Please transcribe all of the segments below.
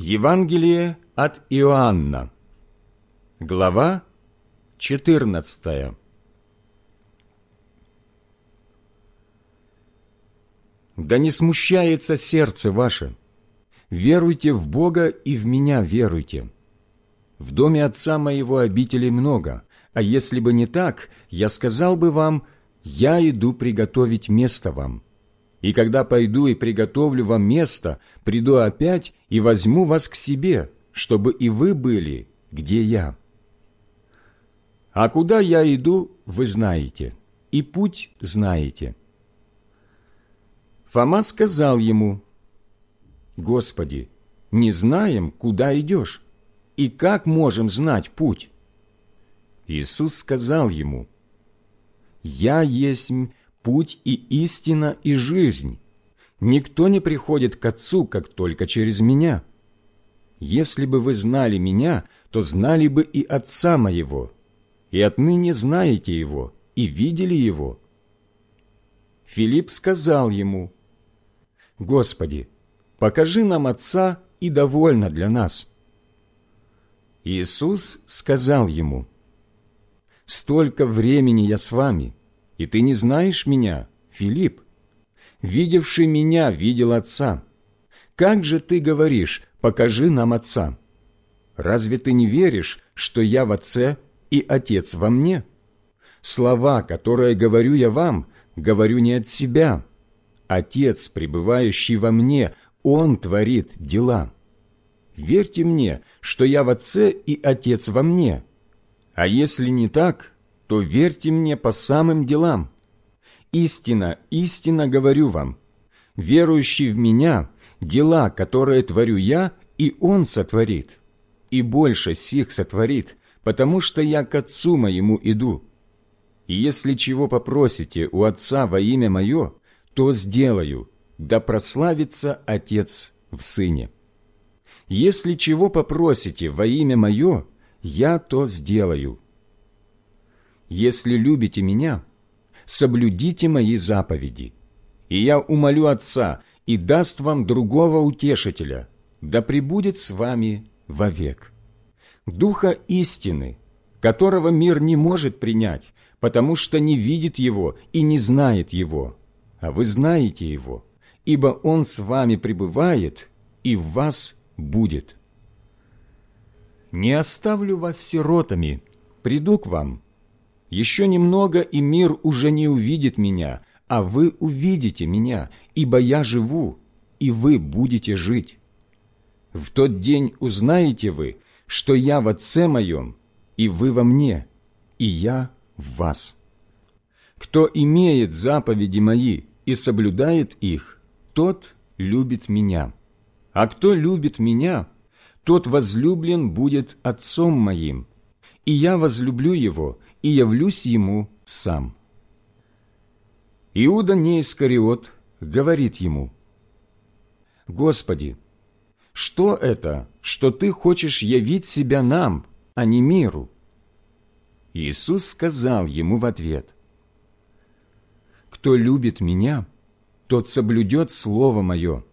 Евангелие от Иоанна, глава 14. Да не смущается сердце ваше. Веруйте в Бога и в меня веруйте. В доме Отца моего обителей много, а если бы не так, я сказал бы вам, я иду приготовить место вам. И когда пойду и приготовлю вам место, приду опять и возьму вас к себе, чтобы и вы были, где я. А куда я иду, вы знаете, и путь знаете». Фома сказал ему, «Господи, не знаем, куда идешь, и как можем знать путь?» Иисус сказал ему, «Я есть путь и истина и жизнь. Никто не приходит к Отцу, как только через Меня. Если бы вы знали Меня, то знали бы и Отца Моего, и отныне знаете Его и видели Его». Филипп сказал ему, «Господи, покажи нам Отца, и довольно для нас». Иисус сказал ему, «Столько времени я с вами, и ты не знаешь меня, Филипп. Видевший меня видел Отца. Как же ты говоришь, покажи нам Отца? Разве ты не веришь, что я в Отце и Отец во мне? Слова, которые говорю я вам, говорю не от себя, Отец, пребывающий во мне, Он творит дела. Верьте мне, что я в Отце и Отец во мне. А если не так, то верьте мне по самым делам. Истина, истинно говорю вам, верующий в Меня, дела, которые творю я, и Он сотворит, и больше сих сотворит, потому что я к Отцу моему иду. И если чего попросите у Отца во имя Мое, то сделаю, да прославится Отец в Сыне. Если чего попросите во имя Мое, я то сделаю. Если любите Меня, соблюдите Мои заповеди, и я умолю Отца, и даст вам другого утешителя, да пребудет с вами вовек. Духа истины, которого мир не может принять, потому что не видит Его и не знает Его, а вы знаете Его, ибо Он с вами пребывает и в вас будет. Не оставлю вас сиротами, приду к вам. Еще немного, и мир уже не увидит меня, а вы увидите меня, ибо я живу, и вы будете жить. В тот день узнаете вы, что я в Отце моем, и вы во мне, и я в вас. Кто имеет заповеди мои и соблюдает их, тот любит меня. А кто любит меня, тот возлюблен будет Отцом моим, и я возлюблю его и явлюсь ему сам». Иуда Неискариот говорит ему, «Господи, что это, что Ты хочешь явить себя нам, а не миру?» Иисус сказал ему в ответ, кто любит Меня, тот соблюдет Слово Мое,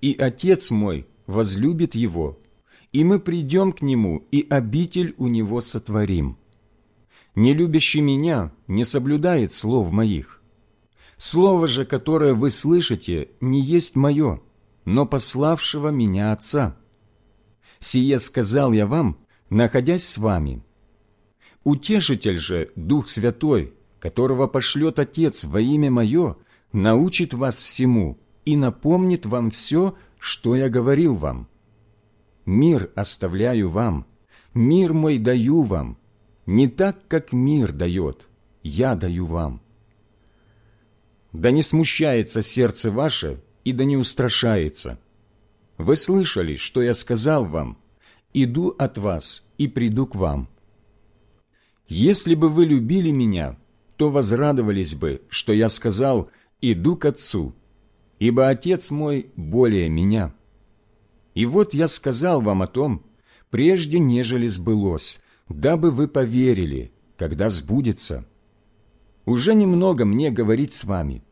и Отец мой возлюбит его, и мы придем к нему, и обитель у него сотворим. Не любящий Меня не соблюдает слов Моих. Слово же, которое вы слышите, не есть Мое, но пославшего Меня Отца. Сие сказал я вам, находясь с вами. Утешитель же, Дух Святой, которого пошлет Отец во имя Мое, научит вас всему и напомнит вам все, что я говорил вам. Мир оставляю вам, мир мой даю вам, не так, как мир дает, я даю вам. Да не смущается сердце ваше и да не устрашается. Вы слышали, что я сказал вам, иду от вас и приду к вам. Если бы вы любили меня, то возрадовались бы, что я сказал «иду к Отцу», ибо Отец мой более меня. И вот я сказал вам о том, прежде нежели сбылось, дабы вы поверили, когда сбудется. Уже немного мне говорить с вами,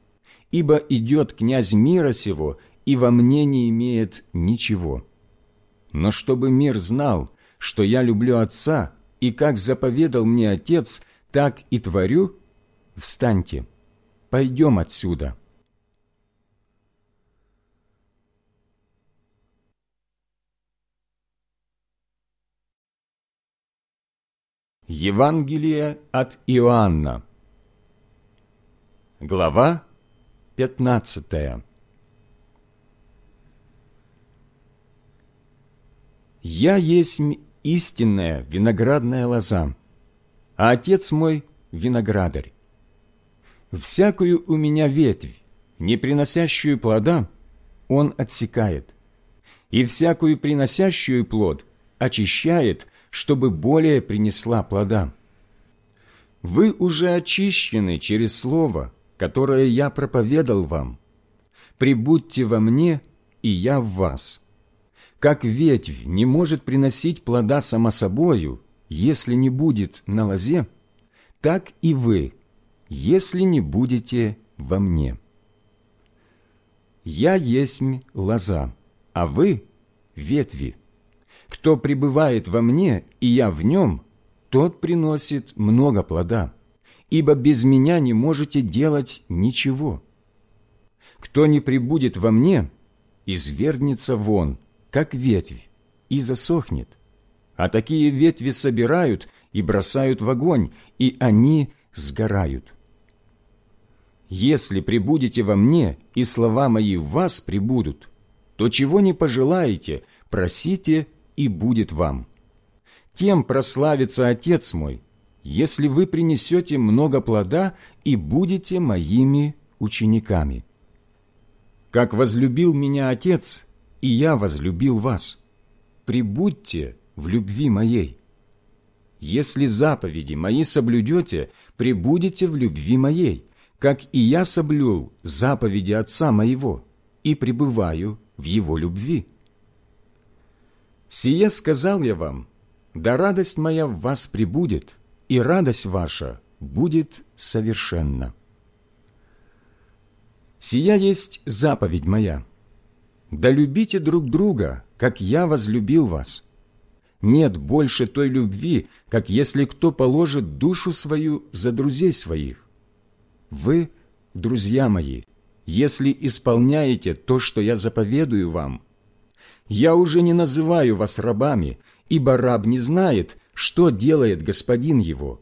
ибо идет князь мира сего, и во мне не имеет ничего. но чтобы мир знал, что я люблю Отца, и как заповедал мне Отец, так и творю, встаньте, пойдем отсюда». Евангелие от Иоанна Глава 15 «Я есть истинная виноградная лоза, а Отец мой – виноградарь. Всякую у меня ветвь, не приносящую плода, Он отсекает, и всякую приносящую плод очищает, чтобы более принесла плода. Вы уже очищены через Слово, которое я проповедал вам. Прибудьте во мне, и я в вас. Как ветвь не может приносить плода само собою, если не будет на лозе, так и вы, если не будете во мне. Я есть лоза, а вы – ветви. Кто пребывает во мне, и я в нем, тот приносит много плода, ибо без меня не можете делать ничего. Кто не пребудет во мне, извергнется вон, как ветвь, и засохнет. А такие ветви собирают и бросают в огонь, и они сгорают. Если пребудете во мне, и слова мои в вас пребудут, то чего не пожелаете, просите, и будет вам. Тем прославится Отец мой, если вы принесете много плода и будете моими учениками. Как возлюбил меня Отец, и я возлюбил вас. Прибудьте в любви моей. Если заповеди мои соблюдете, прибудете в любви моей, как и я соблюл заповеди Отца моего и пребываю в Его любви. Сие сказал я вам, да радость моя в вас прибудет, и радость ваша будет совершенна. Сия есть заповедь моя. Да любите друг друга, как я возлюбил вас. Нет больше той любви, как если кто положит душу свою за друзей своих. Вы, друзья мои, если исполняете то, что я заповедую вам – я уже не называю вас рабами, ибо раб не знает, что делает господин его.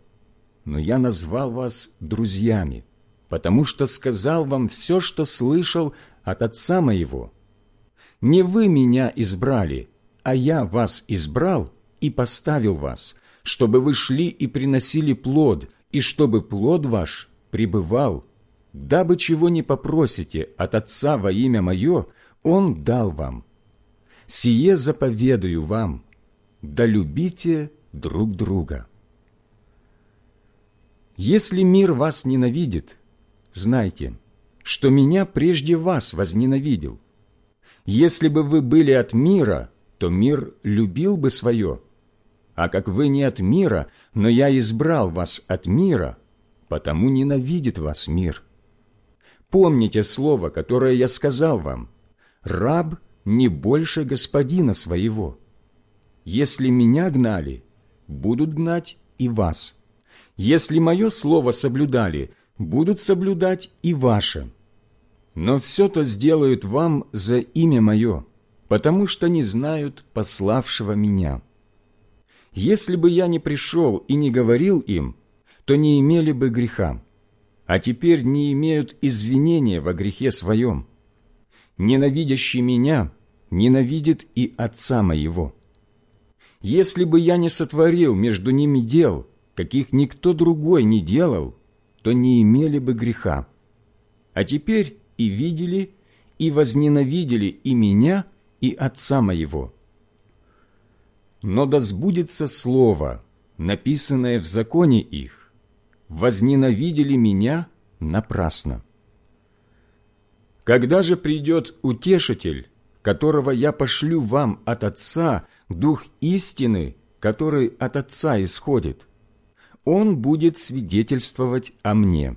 Но я назвал вас друзьями, потому что сказал вам все, что слышал от отца моего. Не вы меня избрали, а я вас избрал и поставил вас, чтобы вы шли и приносили плод, и чтобы плод ваш пребывал, дабы чего не попросите от Отца во имя Мое, Он дал вам» сие заповедую вам, да любите друг друга. Если мир вас ненавидит, знайте, что меня прежде вас возненавидел. Если бы вы были от мира, то мир любил бы свое. А как вы не от мира, но я избрал вас от мира, потому ненавидит вас мир. Помните слово, которое я сказал вам. Раб – не больше господина своего. Если меня гнали, будут гнать и вас. Если мое слово соблюдали, будут соблюдать и ваше. Но все то сделают вам за имя мое, потому что не знают пославшего меня. Если бы я не пришел и не говорил им, то не имели бы греха, а теперь не имеют извинения во грехе своем ненавидящий меня ненавидит и отца моего. Если бы я не сотворил между ними дел, каких никто другой не делал, то не имели бы греха. А теперь и видели, и возненавидели и меня, и отца моего. Но да сбудется слово, написанное в законе их, возненавидели меня напрасно. Когда же придет Утешитель, которого я пошлю вам от Отца, Дух истины, который от Отца исходит, Он будет свидетельствовать о Мне.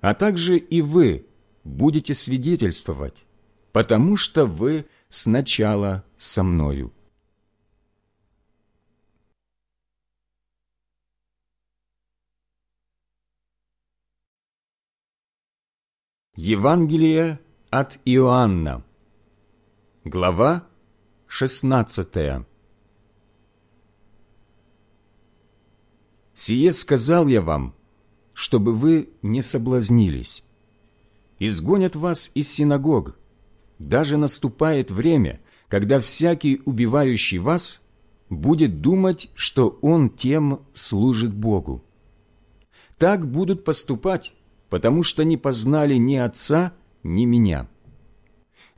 А также и вы будете свидетельствовать, потому что вы сначала со Мною. Евангелие от Иоанна, глава 16. «Сие сказал я вам, чтобы вы не соблазнились. Изгонят вас из синагог. Даже наступает время, когда всякий, убивающий вас, будет думать, что он тем служит Богу. Так будут поступать, потому что не познали ни Отца, ни Меня.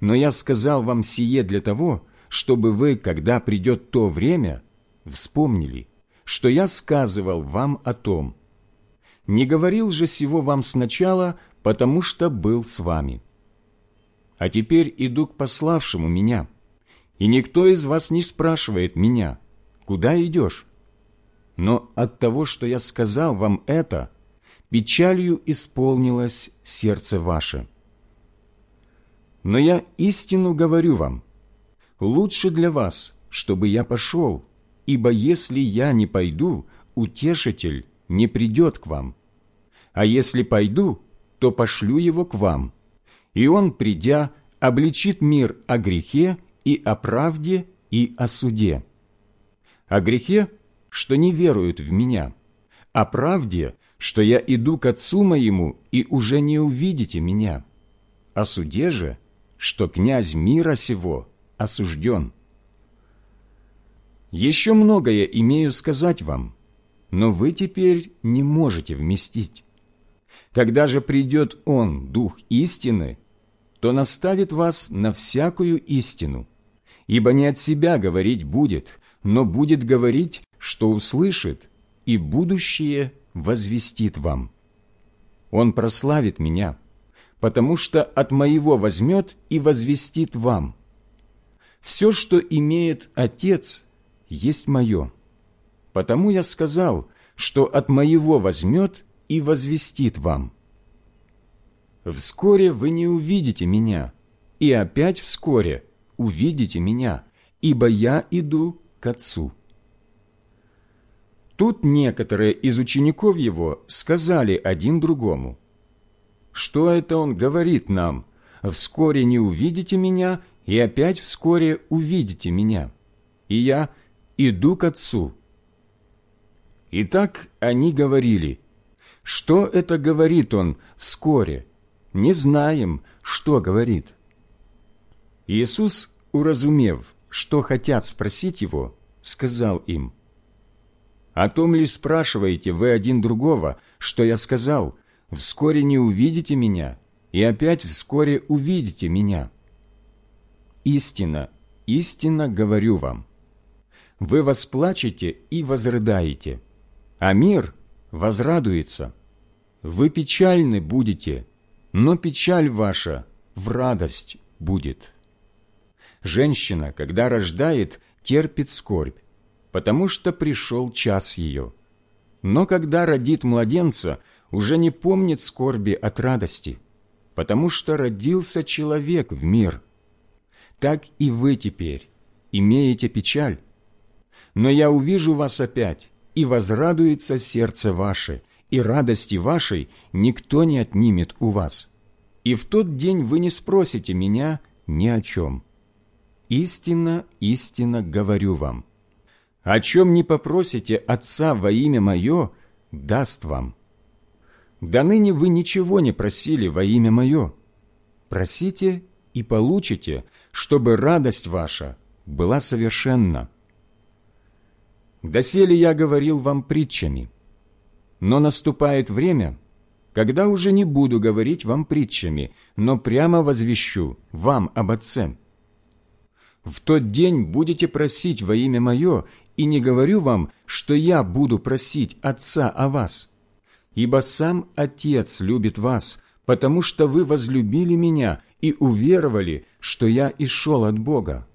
Но я сказал вам сие для того, чтобы вы, когда придет то время, вспомнили, что я сказывал вам о том. Не говорил же сего вам сначала, потому что был с вами. А теперь иду к пославшему меня, и никто из вас не спрашивает меня, куда идешь? Но от того, что я сказал вам это, печалью исполнилось сердце ваше. Но я истину говорю вам, лучше для вас, чтобы я пошел, ибо если я не пойду, утешитель не придет к вам. А если пойду, то пошлю его к вам, и он, придя, обличит мир о грехе и о правде и о суде. О грехе, что не веруют в меня, о правде, что я иду к Отцу моему, и уже не увидите меня. О суде же, что князь мира сего осужден. Еще многое имею сказать вам, но вы теперь не можете вместить. Когда же придет Он, Дух истины, то наставит вас на всякую истину, ибо не от себя говорить будет, но будет говорить, что услышит, и будущее возвестит вам. Он прославит меня, потому что от моего возьмет и возвестит вам. Все, что имеет Отец, есть мое. Потому я сказал, что от моего возьмет и возвестит вам. Вскоре вы не увидите меня, и опять вскоре увидите меня, ибо я иду к Отцу. Тут некоторые из учеников его сказали один другому, «Что это он говорит нам? Вскоре не увидите меня, и опять вскоре увидите меня, и я иду к Отцу». Итак, они говорили, «Что это говорит он вскоре? Не знаем, что говорит». Иисус, уразумев, что хотят спросить его, сказал им, о том ли спрашиваете вы один другого, что я сказал, «Вскоре не увидите меня, и опять вскоре увидите меня». Истина, истинно говорю вам. Вы восплачете и возрыдаете, а мир возрадуется. Вы печальны будете, но печаль ваша в радость будет. Женщина, когда рождает, терпит скорбь, потому что пришел час ее. Но когда родит младенца, уже не помнит скорби от радости, потому что родился человек в мир. Так и вы теперь имеете печаль. Но я увижу вас опять, и возрадуется сердце ваше, и радости вашей никто не отнимет у вас. И в тот день вы не спросите меня ни о чем. Истинно, истинно говорю вам – о чем не попросите Отца во имя Мое, даст вам. До ныне вы ничего не просили во имя Мое. Просите и получите, чтобы радость ваша была совершенна. Доселе я говорил вам притчами, но наступает время, когда уже не буду говорить вам притчами, но прямо возвещу вам об Отце. В тот день будете просить во имя Мое, и не говорю вам, что я буду просить Отца о вас. Ибо сам Отец любит вас, потому что вы возлюбили Меня и уверовали, что я исшел от Бога.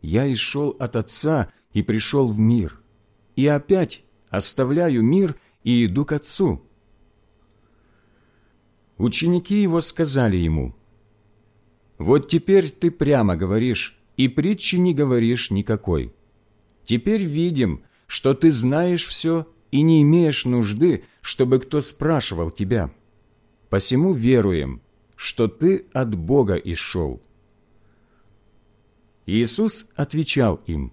Я исшел от Отца и пришел в мир. И опять оставляю мир и иду к Отцу». Ученики его сказали ему, «Вот теперь ты прямо говоришь, и притчи не говоришь никакой. Теперь видим, что ты знаешь все и не имеешь нужды, чтобы кто спрашивал тебя. Посему веруем, что ты от Бога исшел». Иисус отвечал им,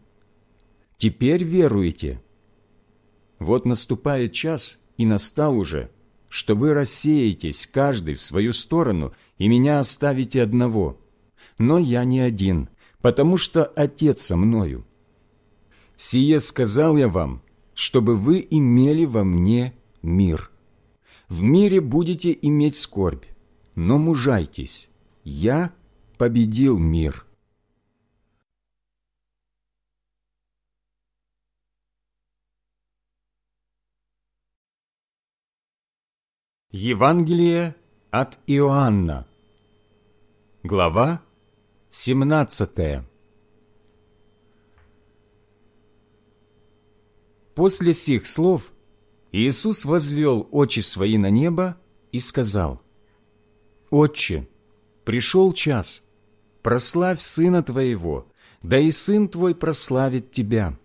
«Теперь веруете». Вот наступает час, и настал уже, что вы рассеетесь каждый в свою сторону и меня оставите одного. Но я не один, потому что Отец со мною. Сие сказал я вам, чтобы вы имели во мне мир. В мире будете иметь скорбь, но мужайтесь, я победил мир». Евангелие от Иоанна Глава 17 После сих слов Иисус возвел очи свои на небо и сказал, «Отче, пришел час, прославь Сына Твоего, да и Сын Твой прославит Тебя,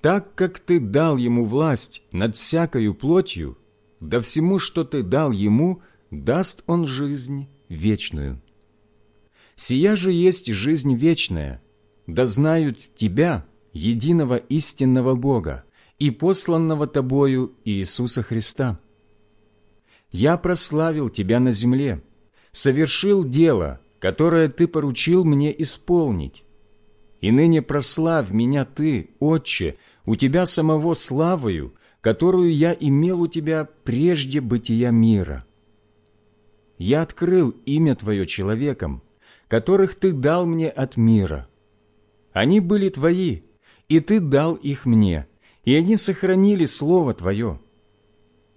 так как Ты дал Ему власть над всякою плотью, да всему, что Ты дал Ему, даст Он жизнь вечную. Сия же есть жизнь вечная, да знают Тебя, единого истинного Бога, и посланного Тобою Иисуса Христа. Я прославил Тебя на земле, совершил дело, которое Ты поручил мне исполнить. И ныне прославь меня Ты, Отче, у Тебя самого славою, которую я имел у Тебя прежде бытия мира. Я открыл имя Твое человеком, которых Ты дал мне от мира. Они были Твои, и Ты дал их мне, и они сохранили Слово Твое.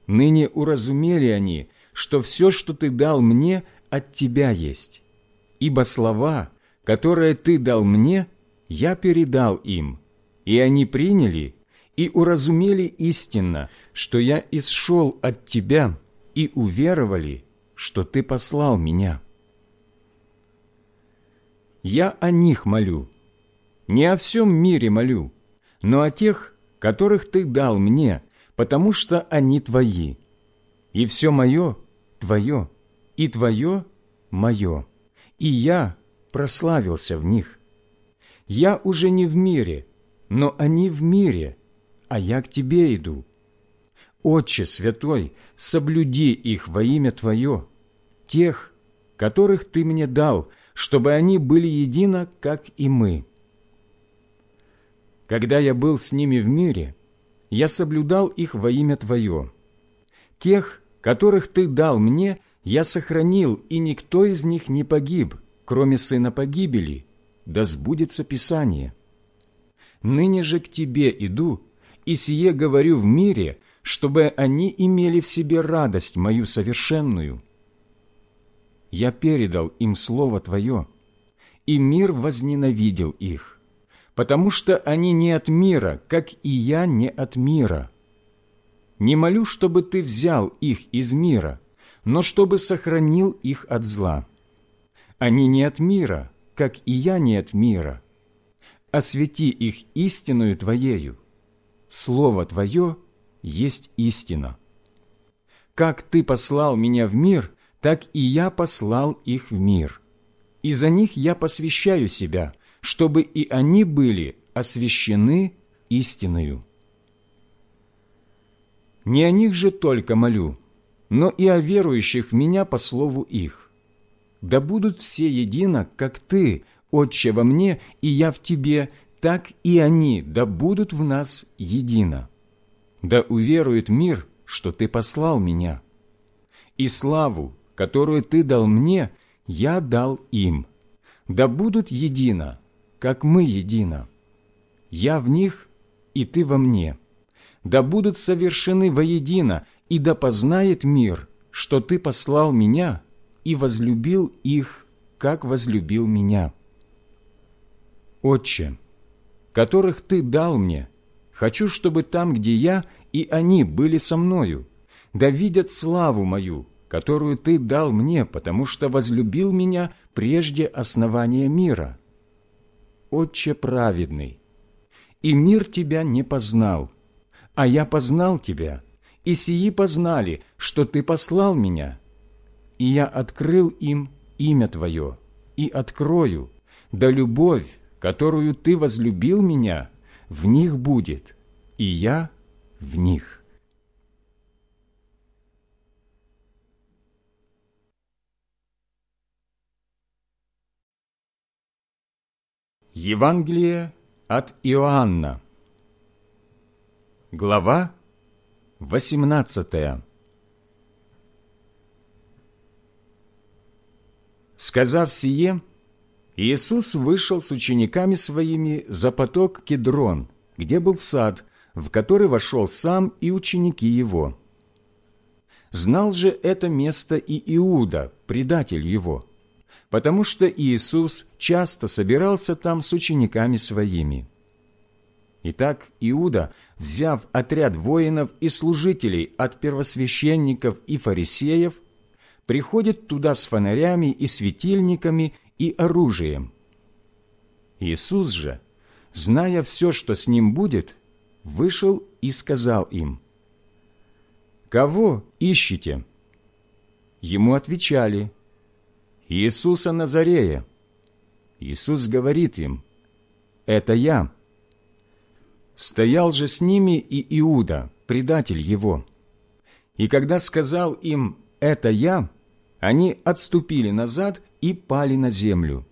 Ныне уразумели они, что все, что Ты дал мне, от Тебя есть. Ибо слова, которые Ты дал мне, я передал им, и они приняли и уразумели истинно, что я исшел от Тебя, и уверовали, что Ты послал меня. Я о них молю, не о всем мире молю, но о тех, которых Ты дал мне, потому что они Твои. И все мое Твое, и Твое мое, и я прославился в них. Я уже не в мире, но они в мире, а я к Тебе иду. Отче Святой, соблюди их во имя Твое, тех, которых Ты мне дал, чтобы они были едино, как и мы. Когда я был с ними в мире, я соблюдал их во имя Твое. Тех, которых Ты дал мне, я сохранил, и никто из них не погиб, кроме сына погибели, да сбудется Писание. Ныне же к Тебе иду, и сие говорю в мире, чтобы они имели в себе радость мою совершенную. Я передал им Слово Твое, и мир возненавидел их потому что они не от мира, как и я не от мира. Не молю, чтобы ты взял их из мира, но чтобы сохранил их от зла. Они не от мира, как и я не от мира. Освети их истинную Твоею. Слово Твое есть истина. Как Ты послал меня в мир, так и я послал их в мир. И за них я посвящаю себя, чтобы и они были освящены истиною. Не о них же только молю, но и о верующих в Меня по слову их. Да будут все едино, как Ты, Отче, во мне, и я в Тебе, так и они, да будут в нас едино. Да уверует мир, что Ты послал Меня. И славу, которую Ты дал мне, я дал им. Да будут едино, как мы едино. Я в них, и ты во мне. Да будут совершены воедино, и да познает мир, что ты послал меня и возлюбил их, как возлюбил меня. Отче, которых ты дал мне, хочу, чтобы там, где я, и они были со мною, да видят славу мою, которую ты дал мне, потому что возлюбил меня прежде основания мира». Отче праведный, и мир Тебя не познал, а я познал Тебя, и сии познали, что Ты послал Меня, и я открыл им имя Твое и открою, да любовь, которую Ты возлюбил меня, в них будет, и я в них». Евангелие от Иоанна. Глава 18 Сказав сие, Иисус вышел с учениками своими за поток Кедрон, где был сад, в который вошел сам и ученики его. Знал же это место и Иуда, предатель его, потому что Иисус часто собирался там с учениками своими. Итак, Иуда, взяв отряд воинов и служителей от первосвященников и фарисеев, приходит туда с фонарями и светильниками и оружием. Иисус же, зная все, что с ним будет, вышел и сказал им, «Кого ищете?» Ему отвечали, «Иисуса Назарея». Иисус говорит им, «Это я». Стоял же с ними и Иуда, предатель его. И когда сказал им «это я», они отступили назад и пали на землю.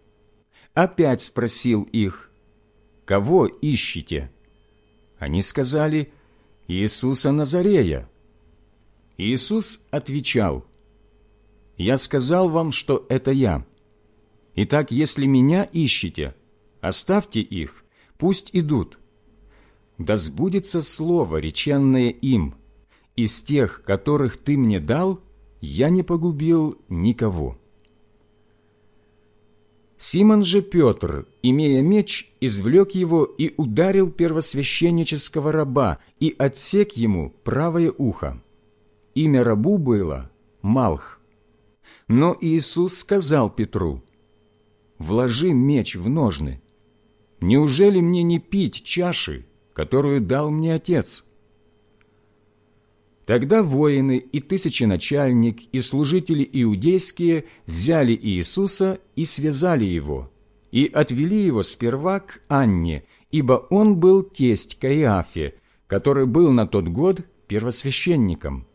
Опять спросил их «Кого ищете?» Они сказали «Иисуса Назарея». Иисус отвечал «Я сказал вам, что это я. Итак, если меня ищете, оставьте их, пусть идут» да сбудется слово, реченное им, из тех, которых ты мне дал, я не погубил никого». Симон же Петр, имея меч, извлек его и ударил первосвященнического раба и отсек ему правое ухо. Имя рабу было Малх. Но Иисус сказал Петру, «Вложи меч в ножны. Неужели мне не пить чаши, которую дал мне Отец. Тогда воины и тысяченачальник, и служители иудейские взяли Иисуса и связали его, и отвели его сперва к Анне, ибо он был тесть Каиафе, который был на тот год первосвященником.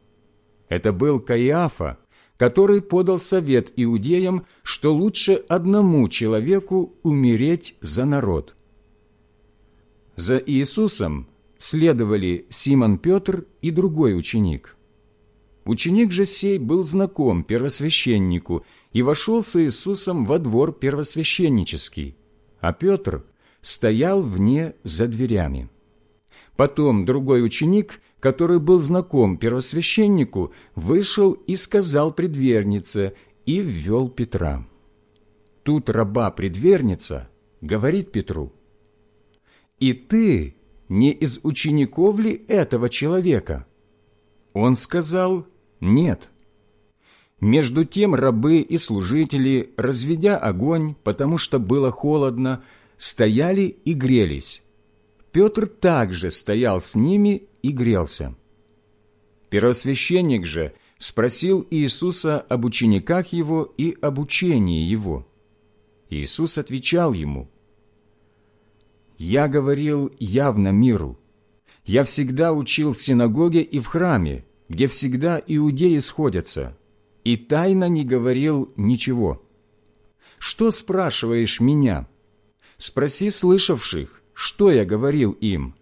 Это был Каиафа, который подал совет иудеям, что лучше одному человеку умереть за народ – за Иисусом следовали Симон Петр и другой ученик. Ученик же сей был знаком первосвященнику и вошел с Иисусом во двор первосвященнический, а Петр стоял вне за дверями. Потом другой ученик, который был знаком первосвященнику, вышел и сказал предвернице и ввел Петра. Тут раба-предверница говорит Петру – и ты не из учеников ли этого человека?» Он сказал «нет». Между тем рабы и служители, разведя огонь, потому что было холодно, стояли и грелись. Петр также стоял с ними и грелся. Первосвященник же спросил Иисуса об учениках его и об учении его. Иисус отвечал ему – я говорил явно миру. Я всегда учил в синагоге и в храме, где всегда иудеи сходятся, и тайно не говорил ничего. Что спрашиваешь меня? Спроси слышавших, что я говорил им.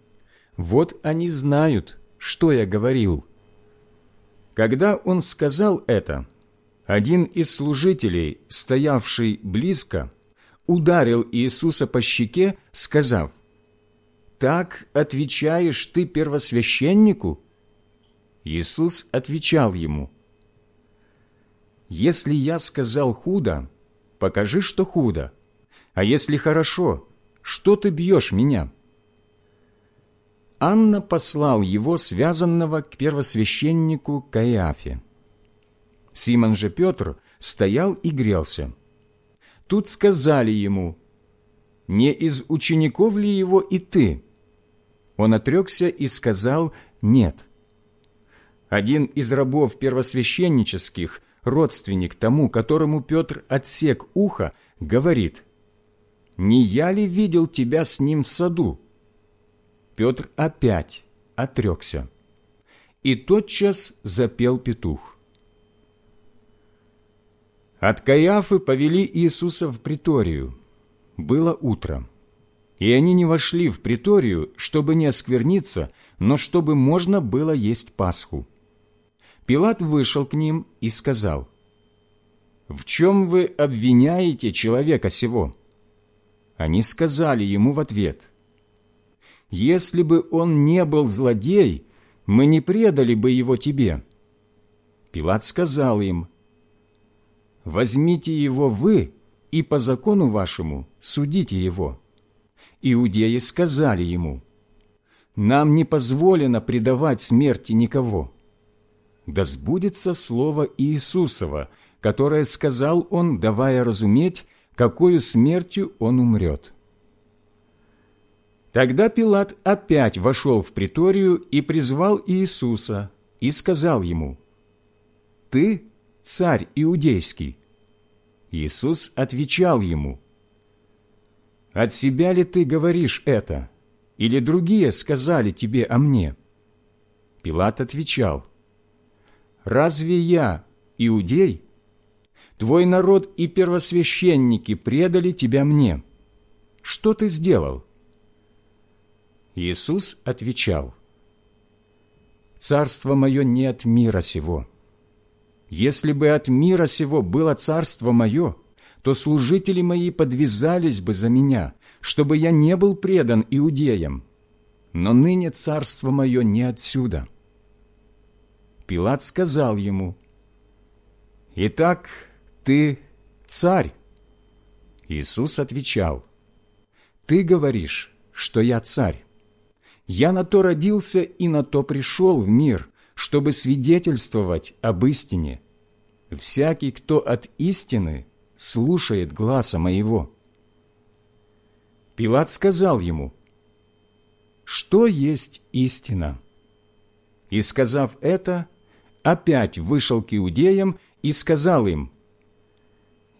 Вот они знают, что я говорил». Когда он сказал это, один из служителей, стоявший близко, ударил Иисуса по щеке, сказав, «Так отвечаешь ты первосвященнику?» Иисус отвечал ему, «Если я сказал худо, покажи, что худо, а если хорошо, что ты бьешь меня?» Анна послал его, связанного к первосвященнику Каиафе. Симон же Петр стоял и грелся. Тут сказали ему, «Не из учеников ли его и ты?» Он отрекся и сказал «нет». Один из рабов первосвященнических, родственник тому, которому Петр отсек ухо, говорит, «Не я ли видел тебя с ним в саду?» Петр опять отрекся, и тотчас запел петух. От Каиафы повели Иисуса в приторию. Было утро, и они не вошли в приторию, чтобы не оскверниться, но чтобы можно было есть Пасху. Пилат вышел к ним и сказал, «В чем вы обвиняете человека сего?» Они сказали ему в ответ, «Если бы он не был злодей, мы не предали бы его тебе». Пилат сказал им, «Возьмите его вы и по закону вашему судите его». Иудеи сказали ему, «Нам не позволено предавать смерти никого» да сбудется слово Иисусова, которое сказал он, давая разуметь, какую смертью он умрет. Тогда Пилат опять вошел в приторию и призвал Иисуса, и сказал ему, «Ты царь иудейский». Иисус отвечал ему, «От себя ли ты говоришь это, или другие сказали тебе о мне?» Пилат отвечал, разве я иудей? Твой народ и первосвященники предали тебя мне. Что ты сделал?» Иисус отвечал, «Царство мое не от мира сего. Если бы от мира сего было царство мое, то служители мои подвязались бы за меня, чтобы я не был предан иудеям. Но ныне царство мое не отсюда». Пилат сказал ему, «Итак, ты царь?» Иисус отвечал, «Ты говоришь, что я царь. Я на то родился и на то пришел в мир, чтобы свидетельствовать об истине. Всякий, кто от истины, слушает гласа моего». Пилат сказал ему, «Что есть истина?» И, сказав это, опять вышел к иудеям и сказал им,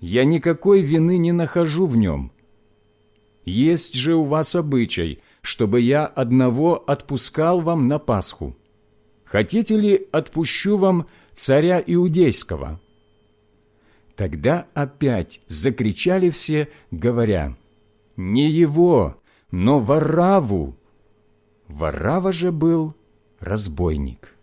«Я никакой вины не нахожу в нем. Есть же у вас обычай, чтобы я одного отпускал вам на Пасху. Хотите ли, отпущу вам царя Иудейского?» Тогда опять закричали все, говоря, «Не его, но Вараву!» Варава же был разбойник.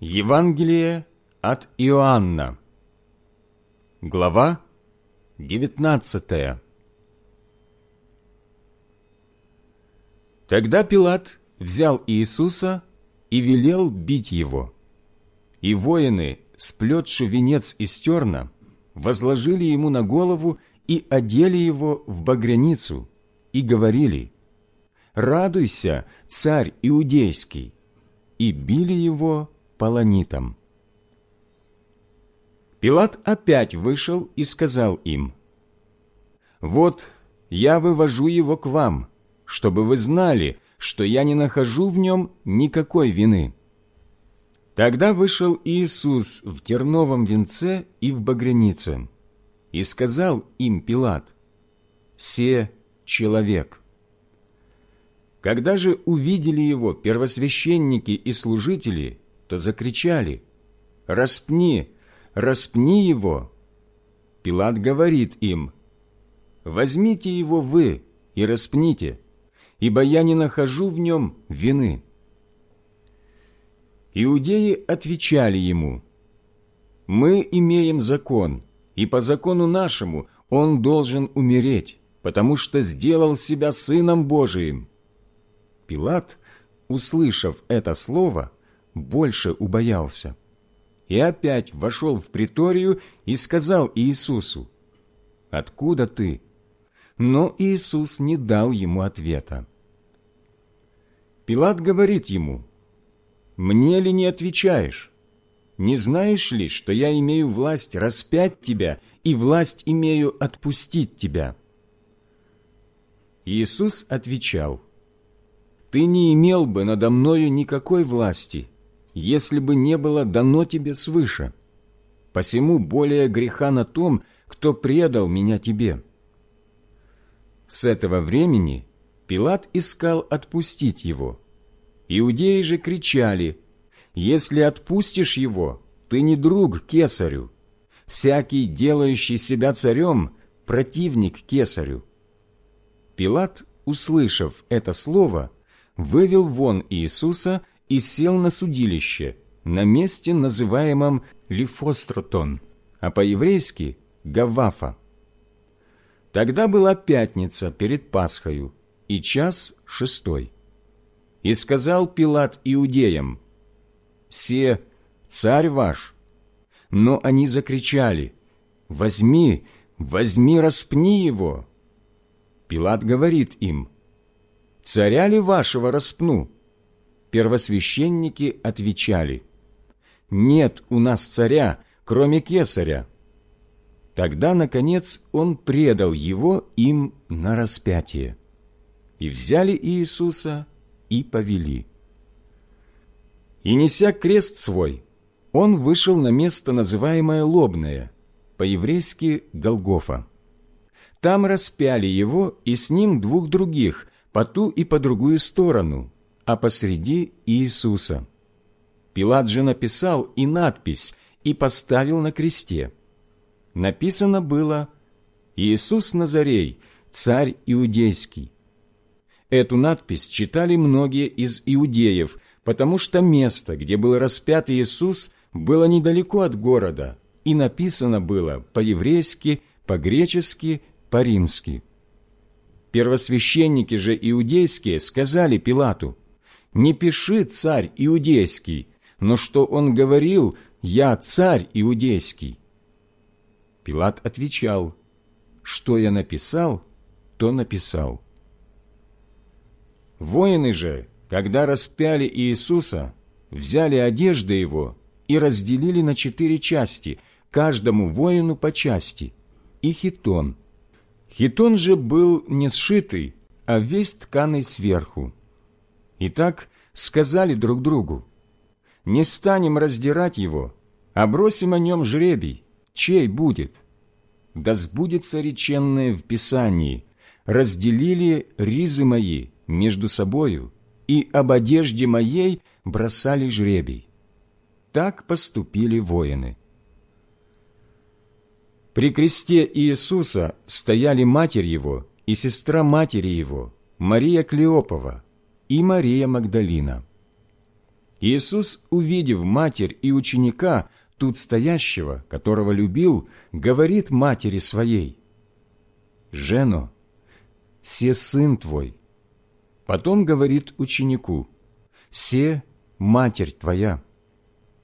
Евангелие от Иоанна Глава 19 Тогда Пилат взял Иисуса и велел бить его. И воины, сплетши венец из терна, возложили ему на голову и одели его в багряницу, и говорили, «Радуйся, царь иудейский!» и били его полонитом. Пилат опять вышел и сказал им, «Вот я вывожу его к вам, чтобы вы знали, что я не нахожу в нем никакой вины». Тогда вышел Иисус в терновом венце и в багрянице, и сказал им Пилат, «Се человек». Когда же увидели его первосвященники и служители, то закричали «Распни! Распни его!» Пилат говорит им «Возьмите его вы и распните, ибо я не нахожу в нем вины». Иудеи отвечали ему «Мы имеем закон, и по закону нашему он должен умереть, потому что сделал себя Сыном Божиим». Пилат, услышав это слово, больше убоялся. И опять вошел в приторию и сказал Иисусу, «Откуда ты?» Но Иисус не дал ему ответа. Пилат говорит ему, «Мне ли не отвечаешь? Не знаешь ли, что я имею власть распять тебя и власть имею отпустить тебя?» Иисус отвечал, «Ты не имел бы надо мною никакой власти, если бы не было дано тебе свыше. Посему более греха на том, кто предал меня тебе». С этого времени Пилат искал отпустить его. Иудеи же кричали, «Если отпустишь его, ты не друг кесарю. Всякий, делающий себя царем, противник кесарю». Пилат, услышав это слово, вывел вон Иисуса и сел на судилище, на месте, называемом Лифостротон, а по-еврейски – Гавафа. Тогда была пятница перед Пасхою и час шестой. И сказал Пилат иудеям, «Се царь ваш». Но они закричали, «Возьми, возьми, распни его». Пилат говорит им, «Царя ли вашего распну?» Первосвященники отвечали, «Нет у нас царя, кроме кесаря». Тогда, наконец, он предал его им на распятие. И взяли Иисуса и повели. И, неся крест свой, он вышел на место, называемое Лобное, по-еврейски Голгофа. Там распяли его и с ним двух других, по ту и по другую сторону, а посреди Иисуса. Пилат же написал и надпись, и поставил на кресте. Написано было «Иисус Назарей, царь иудейский». Эту надпись читали многие из иудеев, потому что место, где был распят Иисус, было недалеко от города, и написано было по-еврейски, по-гречески по-римски. Первосвященники же иудейские сказали Пилату, «Не пиши, царь иудейский, но что он говорил, я царь иудейский». Пилат отвечал, «Что я написал, то написал». Воины же, когда распяли Иисуса, взяли одежды Его и разделили на четыре части, каждому воину по части, и хитон – Хитон же был не сшитый, а весь тканый сверху. Итак, сказали друг другу, «Не станем раздирать его, а бросим о нем жребий, чей будет?» Да сбудется реченное в Писании, «Разделили ризы мои между собою, и об одежде моей бросали жребий». Так поступили воины. При кресте Иисуса стояли матерь Его и сестра матери Его, Мария Клеопова и Мария Магдалина. Иисус, увидев матерь и ученика, тут стоящего, которого любил, говорит матери своей, «Жено, се сын твой». Потом говорит ученику, «Се матерь твоя».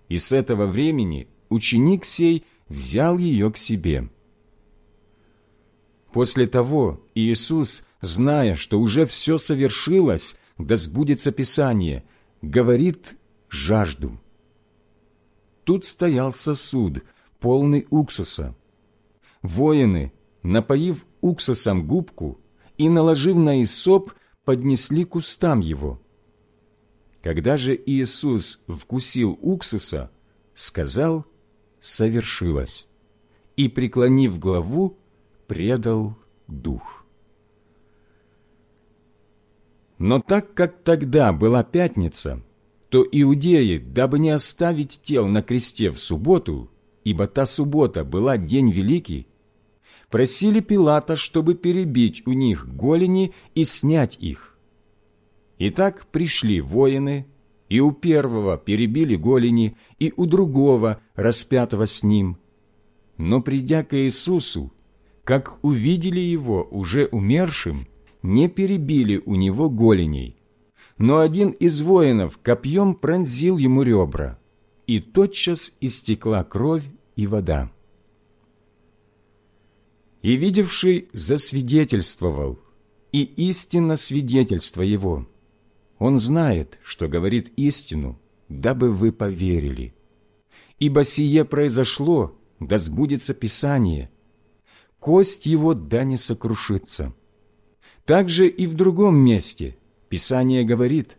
И с этого времени ученик сей – взял ее к себе. После того Иисус, зная, что уже все совершилось, да сбудется Писание, говорит жажду. Тут стоял сосуд, полный уксуса. Воины, напоив уксусом губку и наложив на исоп, поднесли к устам его. Когда же Иисус вкусил уксуса, сказал совершилось, и, преклонив главу, предал дух. Но так как тогда была пятница, то иудеи, дабы не оставить тел на кресте в субботу, ибо та суббота была день великий, просили Пилата, чтобы перебить у них голени и снять их. Итак, пришли воины, и у первого перебили голени, и у другого, распятого с ним. Но придя к Иисусу, как увидели его уже умершим, не перебили у него голеней. Но один из воинов копьем пронзил ему ребра, и тотчас истекла кровь и вода. И видевший засвидетельствовал, и истинно свидетельство его – он знает, что говорит истину, дабы вы поверили. Ибо сие произошло, да сбудется Писание. Кость его да не сокрушится. Также и в другом месте Писание говорит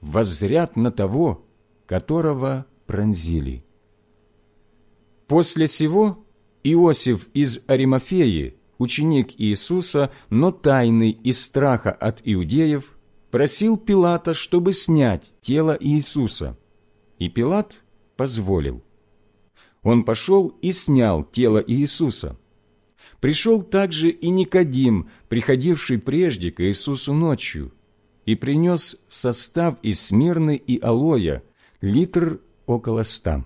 «воззрят на того, которого пронзили». После сего Иосиф из Аримафеи, ученик Иисуса, но тайный из страха от иудеев, просил Пилата, чтобы снять тело Иисуса, и Пилат позволил. Он пошел и снял тело Иисуса. Пришел также и Никодим, приходивший прежде к Иисусу ночью, и принес состав из смирны и алоя, литр около ста.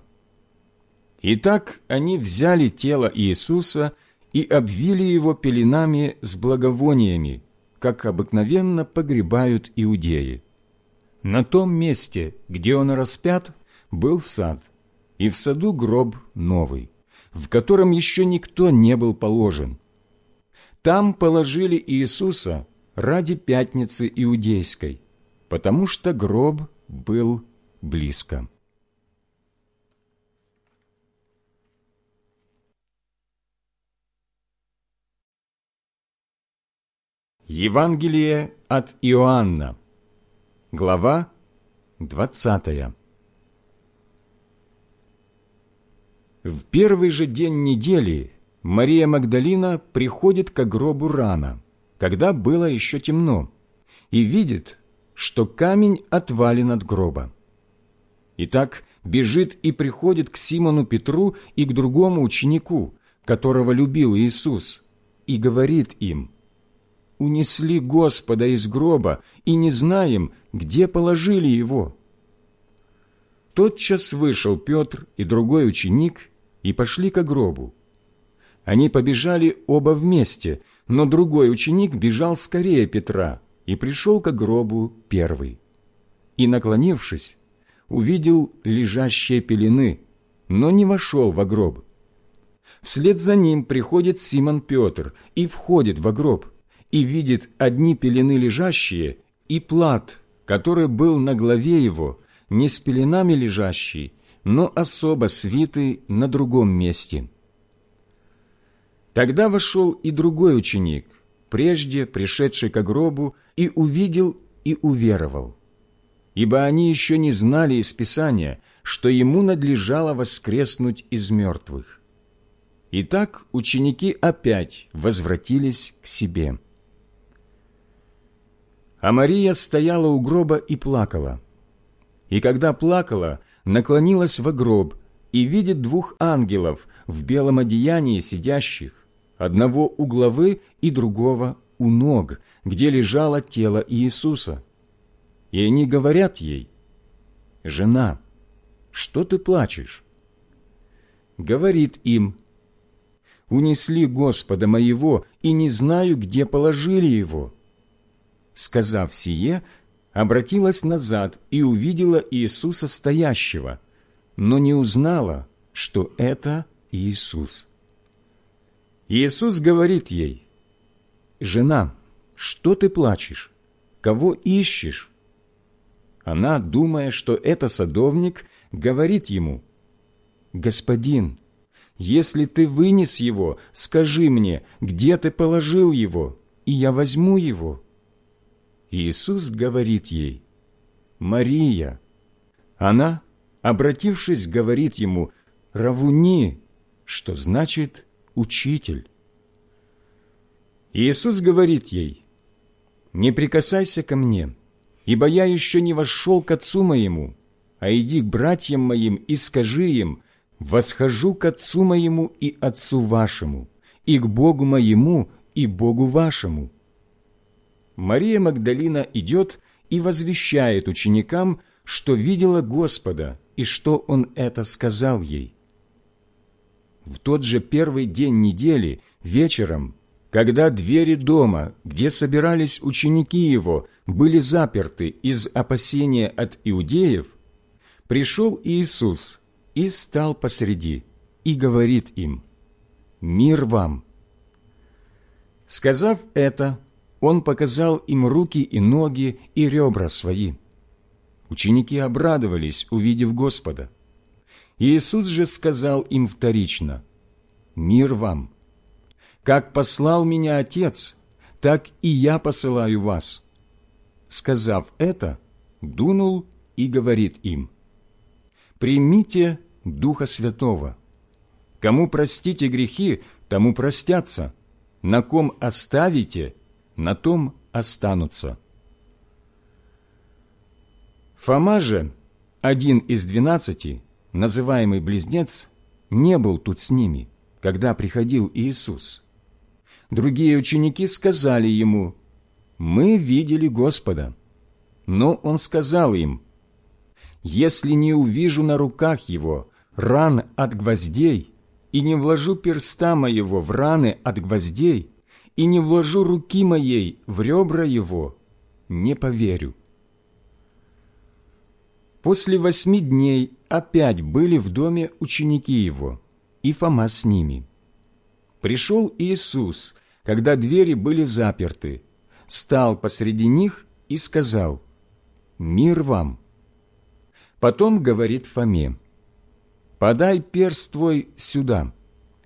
Итак, они взяли тело Иисуса и обвили его пеленами с благовониями, как обыкновенно погребают иудеи. На том месте, где он распят, был сад, и в саду гроб новый, в котором еще никто не был положен. Там положили Иисуса ради пятницы иудейской, потому что гроб был близко. Евангелие от Иоанна, глава 20. В первый же день недели Мария Магдалина приходит к гробу рано, когда было еще темно, и видит, что камень отвален от гроба. Итак, бежит и приходит к Симону Петру и к другому ученику, которого любил Иисус, и говорит им – унесли Господа из гроба и не знаем, где положили его». Тотчас вышел Петр и другой ученик и пошли к гробу. Они побежали оба вместе, но другой ученик бежал скорее Петра и пришел к гробу первый. И, наклонившись, увидел лежащие пелены, но не вошел в гроб. Вслед за ним приходит Симон Петр и входит в гроб и видит одни пелены лежащие и плат, который был на главе его, не с пеленами лежащий, но особо свитый на другом месте. Тогда вошел и другой ученик, прежде пришедший к гробу, и увидел и уверовал. Ибо они еще не знали из Писания, что ему надлежало воскреснуть из мертвых. Итак, ученики опять возвратились к себе. А Мария стояла у гроба и плакала. И когда плакала, наклонилась во гроб и видит двух ангелов в белом одеянии сидящих, одного у главы и другого у ног, где лежало тело Иисуса. И они говорят ей, «Жена, что ты плачешь?» Говорит им, «Унесли Господа моего, и не знаю, где положили его». Сказав сие, обратилась назад и увидела Иисуса стоящего, но не узнала, что это Иисус. Иисус говорит ей, «Жена, что ты плачешь? Кого ищешь?» Она, думая, что это садовник, говорит ему, «Господин, если ты вынес его, скажи мне, где ты положил его, и я возьму его». Иисус говорит ей, «Мария». Она, обратившись, говорит ему, «Равуни», что значит «учитель». Иисус говорит ей, «Не прикасайся ко мне, ибо я еще не вошел к Отцу моему, а иди к братьям моим и скажи им, восхожу к Отцу моему и Отцу вашему, и к Богу моему и Богу вашему». Мария Магдалина идет и возвещает ученикам, что видела Господа и что Он это сказал ей. В тот же первый день недели, вечером, когда двери дома, где собирались ученики Его, были заперты из опасения от иудеев, пришел Иисус и стал посреди, и говорит им, «Мир вам!» Сказав это, он показал им руки и ноги и ребра свои. Ученики обрадовались, увидев Господа. Иисус же сказал им вторично, «Мир вам! Как послал меня Отец, так и я посылаю вас». Сказав это, дунул и говорит им, «Примите Духа Святого. Кому простите грехи, тому простятся, на ком оставите, на том останутся». Фома же, один из двенадцати, называемый Близнец, не был тут с ними, когда приходил Иисус. Другие ученики сказали ему, «Мы видели Господа». Но он сказал им, «Если не увижу на руках его ран от гвоздей, и не вложу перста моего в раны от гвоздей, и не вложу руки моей в ребра его, не поверю». После восьми дней опять были в доме ученики его, и Фома с ними. Пришел Иисус, когда двери были заперты, стал посреди них и сказал, «Мир вам!» Потом говорит Фоме, «Подай перст твой сюда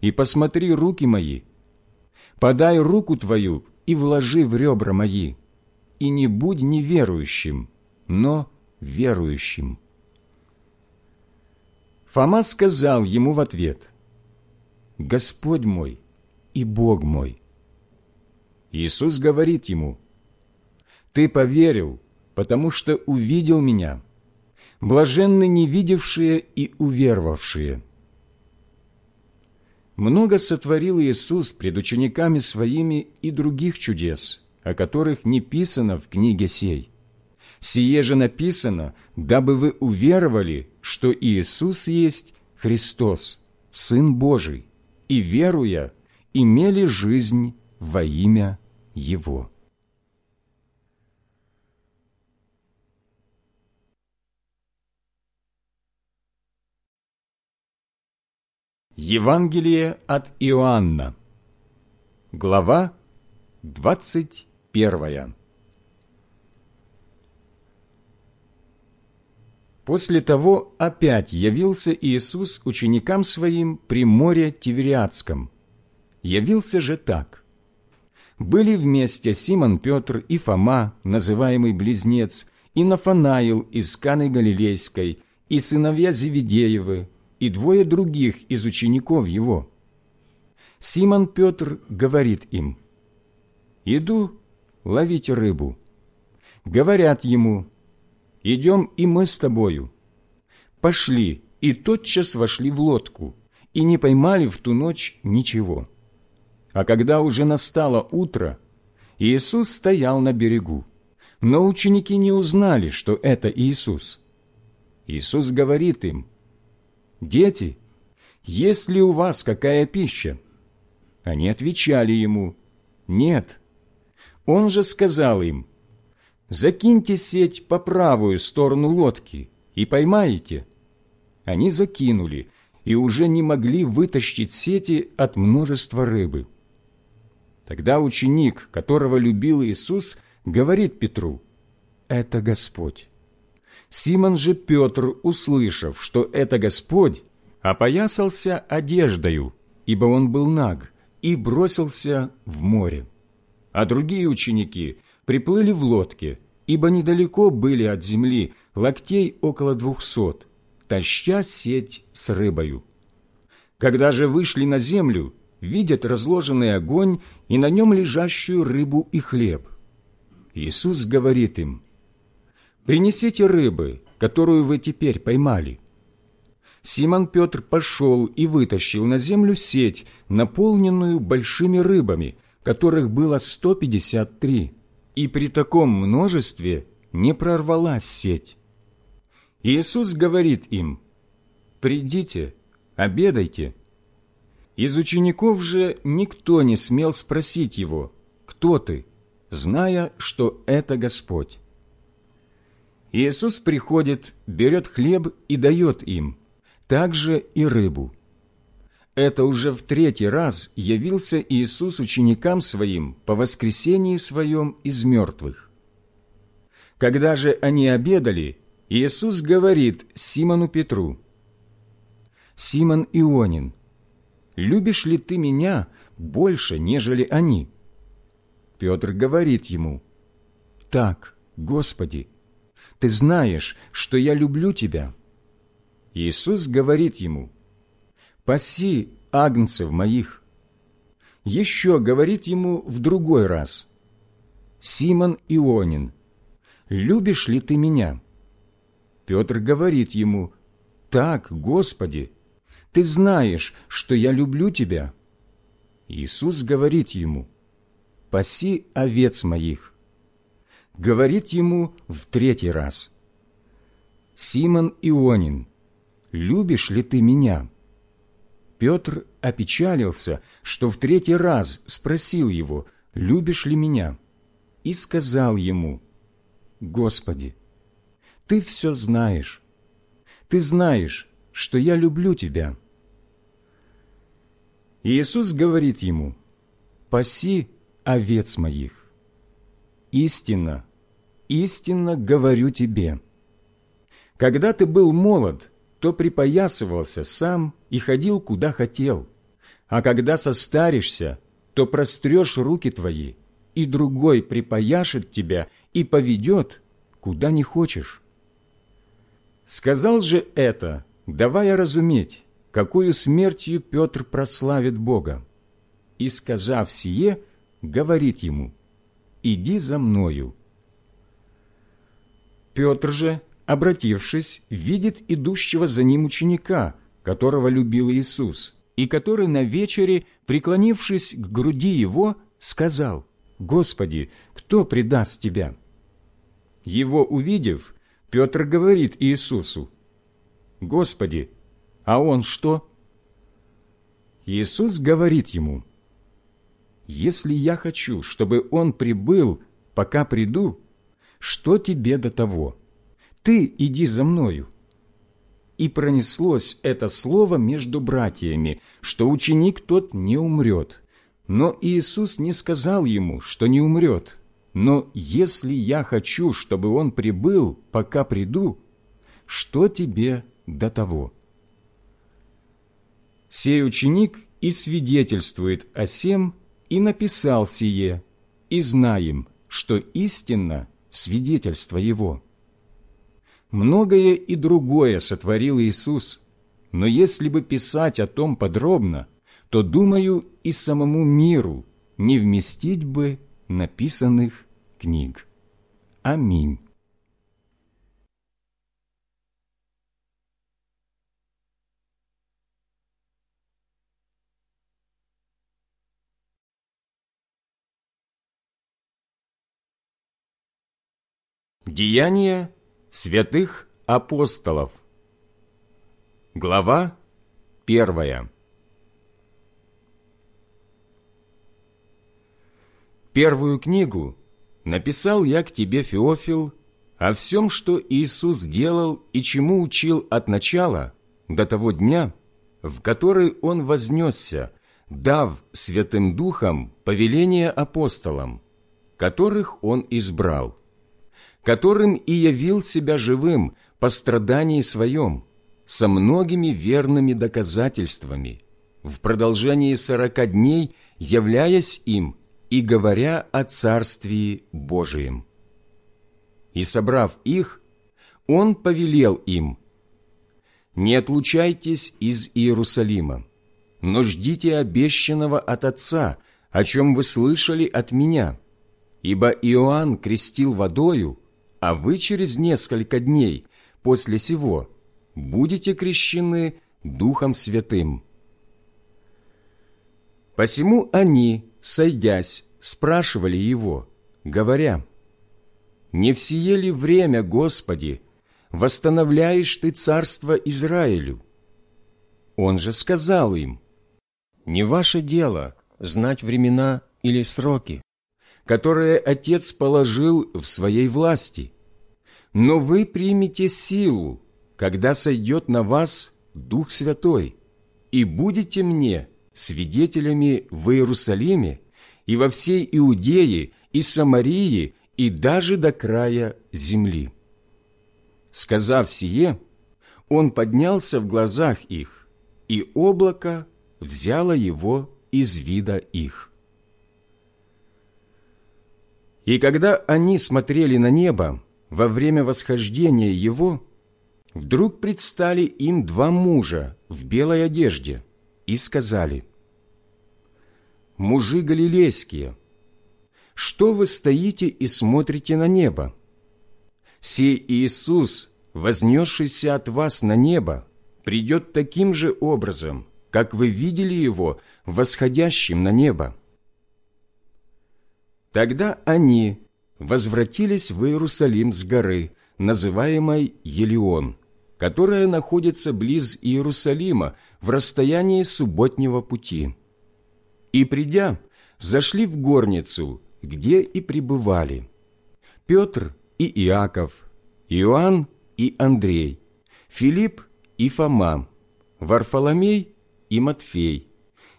и посмотри руки мои. Подай руку твою и вложи в ребра мои, и не будь неверующим, но верующим». Фома сказал ему в ответ, «Господь мой и Бог мой». Иисус говорит ему, «Ты поверил, потому что увидел Меня. Блаженны невидевшие и уверовавшие». Много сотворил Иисус пред учениками Своими и других чудес, о которых не писано в книге сей. Сие же написано, дабы вы уверовали, что Иисус есть Христос, Сын Божий, и, веруя, имели жизнь во имя Его. Евангелие от Иоанна, глава двадцать первая. После того опять явился Иисус ученикам Своим при море Тивериадском. Явился же так. Были вместе Симон Петр и Фома, называемый Близнец, и Нафанаил из Каны Галилейской, и сыновья Зеведеевы, и двое других из учеников его. Симон Петр говорит им, «Иду ловить рыбу». Говорят ему, идем и мы с тобою». Пошли, и тотчас вошли в лодку, и не поймали в ту ночь ничего. А когда уже настало утро, Иисус стоял на берегу, но ученики не узнали, что это Иисус. Иисус говорит им, «Дети, есть ли у вас какая пища?» Они отвечали ему, «Нет». Он же сказал им, закиньте сеть по правую сторону лодки и поймаете». Они закинули и уже не могли вытащить сети от множества рыбы. Тогда ученик, которого любил Иисус, говорит Петру, «Это Господь». Симон же Петр, услышав, что это Господь, опоясался одеждою, ибо он был наг, и бросился в море. А другие ученики приплыли в лодке, ибо недалеко были от земли, локтей около двухсот, таща сеть с рыбою. Когда же вышли на землю, видят разложенный огонь и на нем лежащую рыбу и хлеб. Иисус говорит им, «Принесите рыбы, которую вы теперь поймали». Симон Петр пошел и вытащил на землю сеть, наполненную большими рыбами, которых было сто пятьдесят три и при таком множестве не прорвалась сеть. Иисус говорит им, «Придите, обедайте». Из учеников же никто не смел спросить его, «Кто ты?», зная, что это Господь. Иисус приходит, берет хлеб и дает им, также и рыбу. Это уже в третий раз явился Иисус ученикам Своим по воскресении Своем из мертвых. Когда же они обедали, Иисус говорит Симону Петру, «Симон Ионин, любишь ли ты меня больше, нежели они?» Петр говорит ему, «Так, Господи, Ты знаешь, что я люблю Тебя». Иисус говорит ему, «Паси агнцев моих». Еще говорит ему в другой раз, «Симон Ионин, любишь ли ты меня?» Петр говорит ему, «Так, Господи, ты знаешь, что я люблю тебя». Иисус говорит ему, «Паси овец моих». Говорит ему в третий раз, «Симон Ионин, любишь ли ты меня?» Петр опечалился, что в третий раз спросил его, «Любишь ли меня?» и сказал ему, «Господи, Ты все знаешь, Ты знаешь, что я люблю Тебя». Иисус говорит ему, «Паси овец моих». Истинно, истинно говорю тебе. Когда ты был молод, то припоясывался сам и ходил, куда хотел, а когда состаришься, то прострешь руки твои, и другой припояшет тебя и поведет, куда не хочешь. Сказал же это, давая разуметь, какую смертью Петр прославит Бога. И, сказав сие, говорит ему, «Иди за мною». Петр же, обратившись, видит идущего за ним ученика, которого любил Иисус, и который на вечере, преклонившись к груди его, сказал, «Господи, кто предаст Тебя?» Его увидев, Петр говорит Иисусу, «Господи, а он что?» Иисус говорит ему, «Если я хочу, чтобы он прибыл, пока приду, что тебе до того? Ты иди за мною». И пронеслось это слово между братьями, что ученик тот не умрет. Но Иисус не сказал ему, что не умрет. Но если я хочу, чтобы он прибыл, пока приду, что тебе до того?» Сей ученик и свидетельствует о сем, и написал сие, и знаем, что истинно свидетельство его. Многое и другое сотворил Иисус, но если бы писать о том подробно, то, думаю, и самому миру не вместить бы написанных книг. Аминь. Деяния святых апостолов. Глава первая. Первую книгу написал я к тебе, Феофил, о всем, что Иисус делал и чему учил от начала до того дня, в который Он вознесся, дав Святым Духом повеление апостолам, которых Он избрал – которым и явил себя живым по страдании своем, со многими верными доказательствами, в продолжении сорока дней являясь им и говоря о Царствии Божием. И, собрав их, Он повелел им, «Не отлучайтесь из Иерусалима, но ждите обещанного от Отца, о чем вы слышали от Меня, ибо Иоанн крестил водою, а вы через несколько дней после сего будете крещены Духом Святым». Посему они, сойдясь, спрашивали его, говоря, «Не в сие ли время, Господи, восстановляешь Ты царство Израилю?» Он же сказал им, «Не ваше дело знать времена или сроки, которое Отец положил в своей власти. Но вы примете силу, когда сойдет на вас Дух Святой, и будете мне свидетелями в Иерусалиме и во всей Иудее и Самарии и даже до края земли». Сказав сие, он поднялся в глазах их, и облако взяло его из вида их. И когда они смотрели на небо во время восхождения его, вдруг предстали им два мужа в белой одежде и сказали, «Мужи галилейские, что вы стоите и смотрите на небо? Сей Иисус, вознесшийся от вас на небо, придет таким же образом, как вы видели Его восходящим на небо». Тогда они возвратились в Иерусалим с горы, называемой Елеон, которая находится близ Иерусалима в расстоянии субботнего пути. И, придя, взошли в горницу, где и пребывали. Петр и Иаков, Иоанн и Андрей, Филипп и Фома, Варфоломей и Матфей,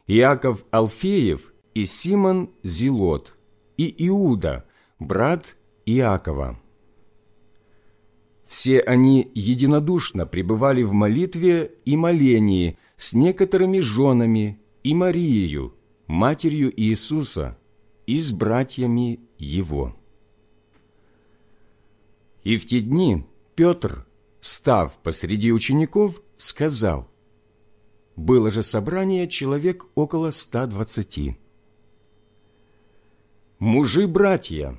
Иаков Алфеев и Симон Зилот – и Иуда, брат Иакова. Все они единодушно пребывали в молитве и молении с некоторыми женами и Марией, матерью Иисуса, и с братьями Его. И в те дни Петр, став посреди учеников, сказал, «Было же собрание человек около ста двадцати» мужи-братья,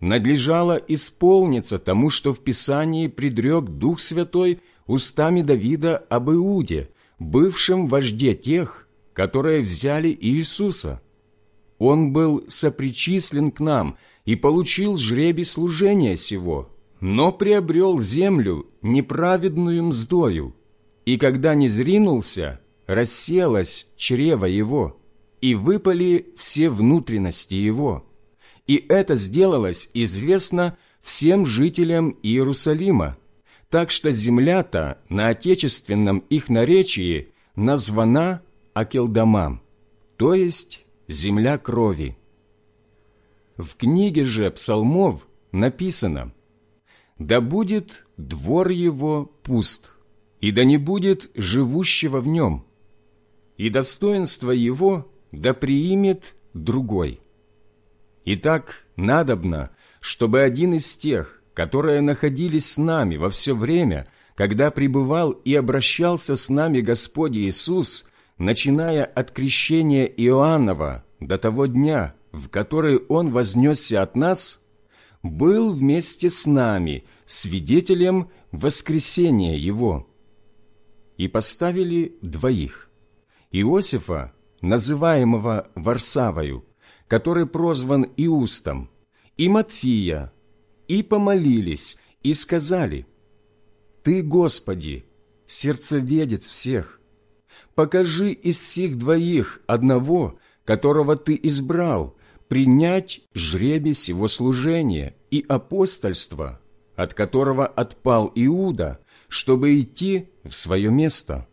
надлежало исполниться тому, что в Писании предрек Дух Святой устами Давида об Иуде, бывшем вожде тех, которые взяли Иисуса. Он был сопричислен к нам и получил жребий служения сего, но приобрел землю неправедную мздою, и когда не зринулся, расселось чрево его» и выпали все внутренности его. И это сделалось известно всем жителям Иерусалима, так что земля-то на отечественном их наречии названа Акелдамам, то есть земля крови. В книге же псалмов написано «Да будет двор его пуст, и да не будет живущего в нем, и достоинство его да приимет другой. Итак, надобно, чтобы один из тех, которые находились с нами во все время, когда пребывал и обращался с нами Господь Иисус, начиная от крещения Иоаннова до того дня, в который Он вознесся от нас, был вместе с нами свидетелем воскресения Его. И поставили двоих – Иосифа, называемого Варсавою, который прозван Иустом, и Матфия, и помолились, и сказали, «Ты, Господи, сердцеведец всех, покажи из сих двоих одного, которого Ты избрал, принять жребий сего служения и апостольства, от которого отпал Иуда, чтобы идти в свое место».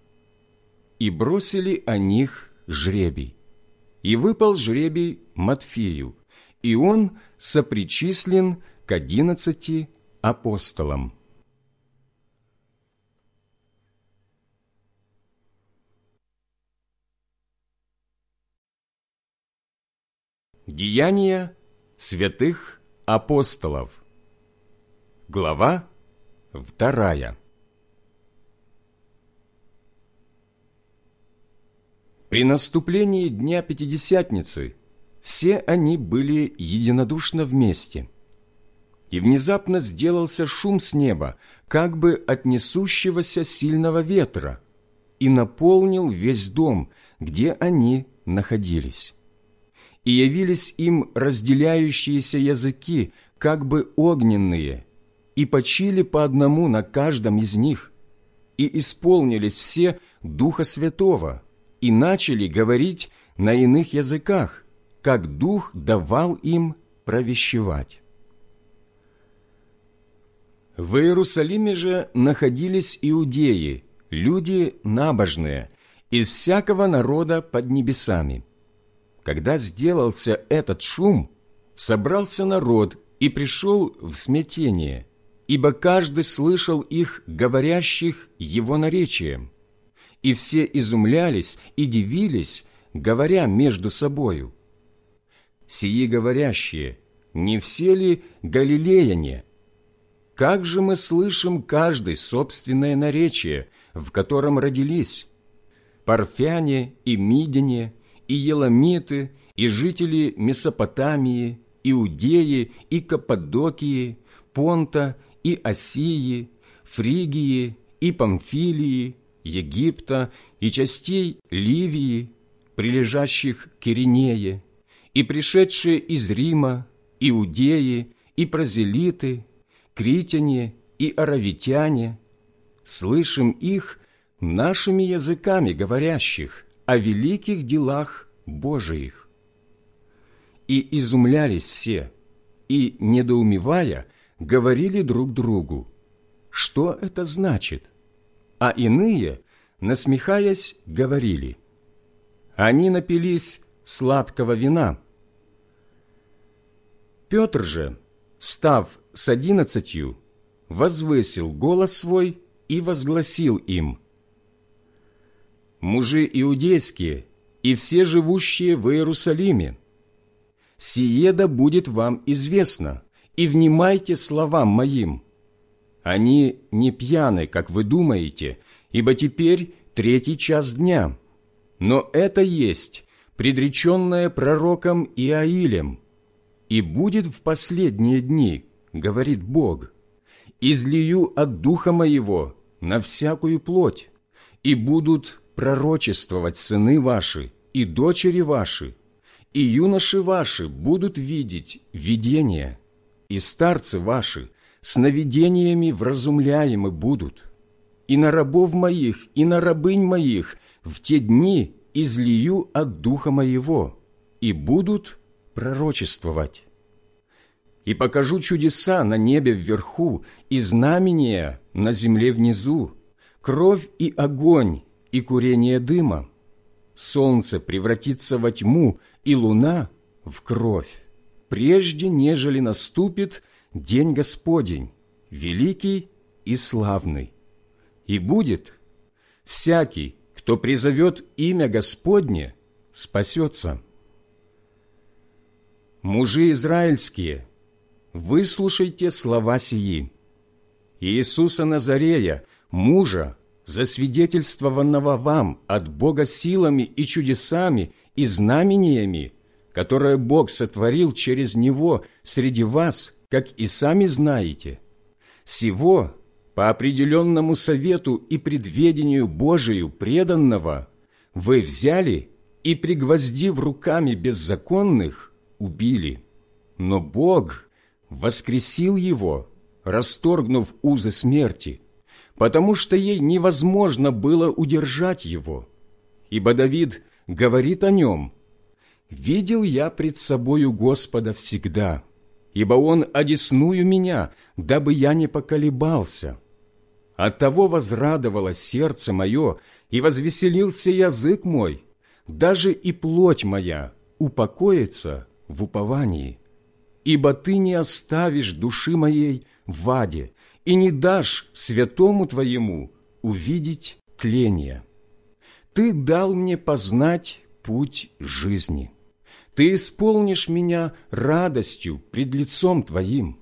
И бросили о них жребий. И выпал жребий Матфею, и он сопричислен к одиннадцати апостолам. Деяния святых апостолов. Глава вторая. При наступлении Дня Пятидесятницы все они были единодушно вместе. И внезапно сделался шум с неба, как бы от несущегося сильного ветра, и наполнил весь дом, где они находились. И явились им разделяющиеся языки, как бы огненные, и почили по одному на каждом из них, и исполнились все Духа Святого – и начали говорить на иных языках, как Дух давал им провещевать. В Иерусалиме же находились иудеи, люди набожные, из всякого народа под небесами. Когда сделался этот шум, собрался народ и пришел в смятение, ибо каждый слышал их, говорящих его наречием и все изумлялись и дивились, говоря между собою. Сии говорящие, не все ли галилеяне? Как же мы слышим каждый собственное наречие, в котором родились? Парфяне и Мидяне, и Еламиты, и жители Месопотамии, Иудеи и Каппадокии, Понта и Осии, Фригии и Памфилии, Египта и частей Ливии, прилежащих к Иринее, и пришедшие из Рима, Иудеи и прозелиты, критяне и аравитяне, слышим их нашими языками говорящих о великих делах Божиих. И изумлялись все, и, недоумевая, говорили друг другу, что это значит? А иные, насмехаясь, говорили, они напились сладкого вина. Петр же, став с одиннадцатью, возвысил голос свой и возгласил им, «Мужи иудейские и все живущие в Иерусалиме, сие да будет вам известно, и внимайте словам моим. Они не пьяны, как вы думаете, ибо теперь третий час дня. Но это есть предреченное пророком Иаилем. И будет в последние дни, говорит Бог, излию от Духа Моего на всякую плоть, и будут пророчествовать сыны ваши и дочери ваши, и юноши ваши будут видеть видения, и старцы ваши сновидениями вразумляемы будут, и на рабов моих, и на рабынь моих в те дни излию от Духа Моего, и будут пророчествовать. И покажу чудеса на небе вверху и знамения на земле внизу, кровь и огонь, и курение дыма. Солнце превратится во тьму, и луна — в кровь, прежде нежели наступит день Господень, великий и славный. И будет всякий, кто призовет имя Господне, спасется. Мужи израильские, выслушайте слова сии. Иисуса Назарея, мужа, засвидетельствованного вам от Бога силами и чудесами и знамениями, которое Бог сотворил через Него среди вас, как и сами знаете. Сего по определенному совету и предведению Божию преданного вы взяли и, пригвоздив руками беззаконных, убили. Но Бог воскресил его, расторгнув узы смерти, потому что ей невозможно было удержать его. Ибо Давид говорит о нем, «Видел я пред собою Господа всегда, ибо Он одесную меня, дабы я не поколебался. Оттого возрадовало сердце мое, и возвеселился язык мой, даже и плоть моя упокоится в уповании. Ибо Ты не оставишь души моей в аде, и не дашь святому Твоему увидеть тление. Ты дал мне познать путь жизни. Ты исполнишь меня радостью пред лицом Твоим.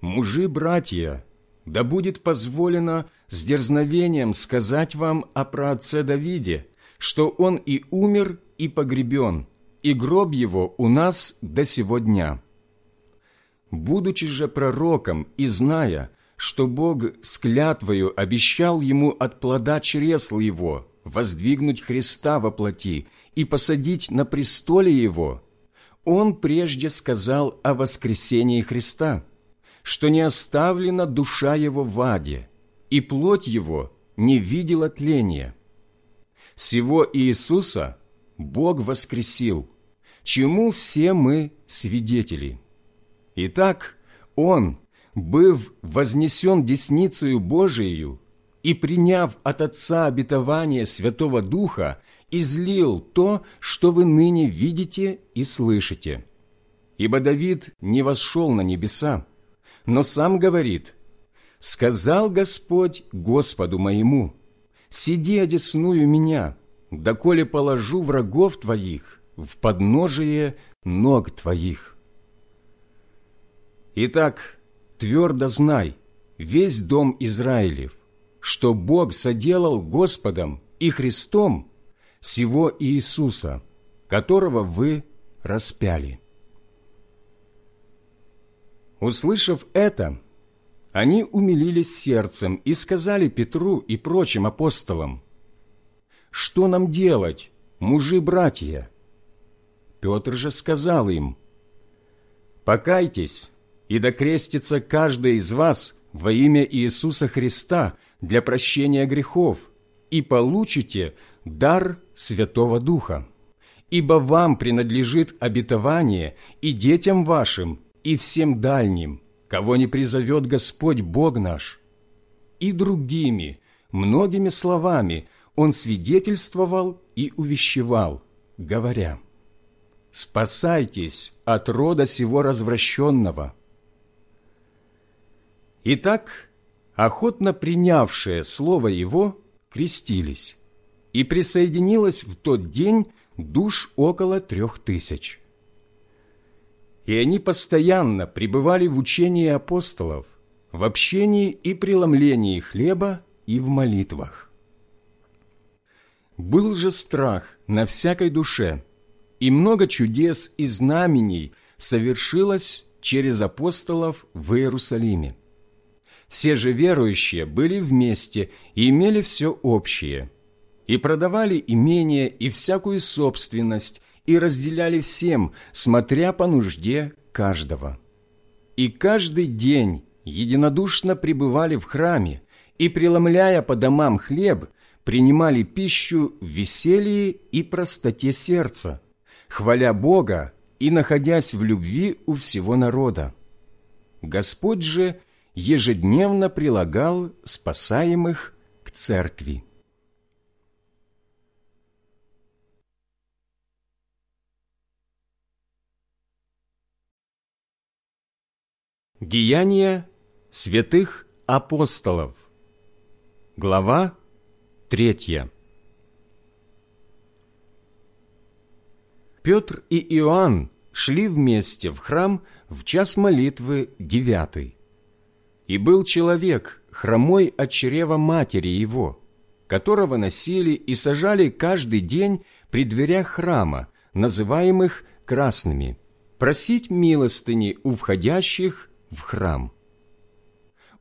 Мужи-братья, да будет позволено с дерзновением сказать вам о праотце Давиде, что он и умер, и погребен, и гроб его у нас до сего дня. Будучи же пророком и зная, что Бог с клятвою обещал ему от плода чресл его воздвигнуть Христа во плоти и посадить на престоле его, он прежде сказал о воскресении Христа, что не оставлена душа его в аде, и плоть его не видела тления. Сего Иисуса Бог воскресил, чему все мы свидетели. Итак, Он, быв вознесен десницею Божией и приняв от Отца обетование Святого Духа, излил то, что вы ныне видите и слышите. Ибо Давид не вошел на небеса, но сам говорит, «Сказал Господь Господу моему, сиди одесную меня, доколе положу врагов твоих в подножие ног твоих». Итак, твердо знай, весь дом Израилев, что Бог соделал Господом и Христом сего Иисуса, которого вы распяли. Услышав это, они умилились сердцем и сказали Петру и прочим апостолам, «Что нам делать, мужи-братья?» Петр же сказал им, «Покайтесь, и докрестится каждый из вас во имя Иисуса Христа для прощения грехов, и получите дар Святого Духа. Ибо вам принадлежит обетование и детям вашим, и всем дальним, кого не призовет Господь Бог наш. И другими, многими словами Он свидетельствовал и увещевал, говоря, «Спасайтесь от рода сего развращенного». Итак, охотно принявшие слово Его крестились, и присоединилось в тот день душ около трех тысяч и они постоянно пребывали в учении апостолов, в общении и преломлении хлеба и в молитвах. Был же страх на всякой душе, и много чудес и знамений совершилось через апостолов в Иерусалиме. Все же верующие были вместе и имели все общее, и продавали имение и всякую собственность, и разделяли всем, смотря по нужде каждого. И каждый день единодушно пребывали в храме и, преломляя по домам хлеб, принимали пищу в веселье и простоте сердца, хваля Бога и находясь в любви у всего народа. Господь же ежедневно прилагал спасаемых к церкви. Деяния святых апостолов Глава третья Петр и Иоанн шли вместе в храм в час молитвы девятый. И был человек, хромой от чрева матери его, которого носили и сажали каждый день при дверях храма, называемых красными, просить милостыни у входящих в храм.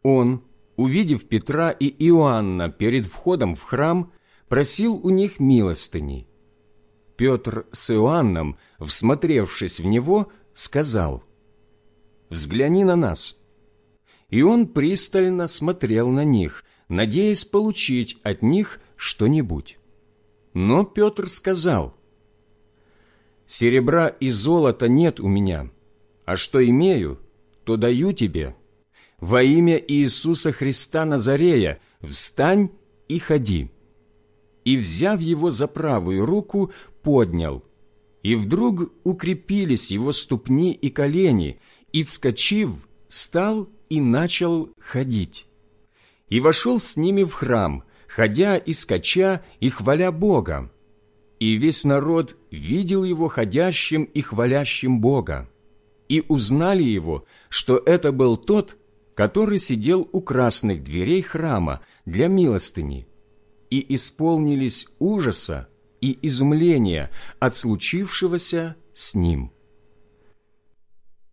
Он, увидев Петра и Иоанна перед входом в храм, просил у них милостыни. Петр с Иоанном, всмотревшись в него, сказал, «Взгляни на нас». И он пристально смотрел на них, надеясь получить от них что-нибудь. Но Петр сказал, «Серебра и золота нет у меня, а что имею, то даю тебе. Во имя Иисуса Христа Назарея встань и ходи». И, взяв его за правую руку, поднял. И вдруг укрепились его ступни и колени, и, вскочив, стал и начал ходить. И вошел с ними в храм, ходя и скача, и хваля Бога. И весь народ видел его ходящим и хвалящим Бога и узнали его, что это был тот, который сидел у красных дверей храма для милостыни, и исполнились ужаса и изумления от случившегося с ним.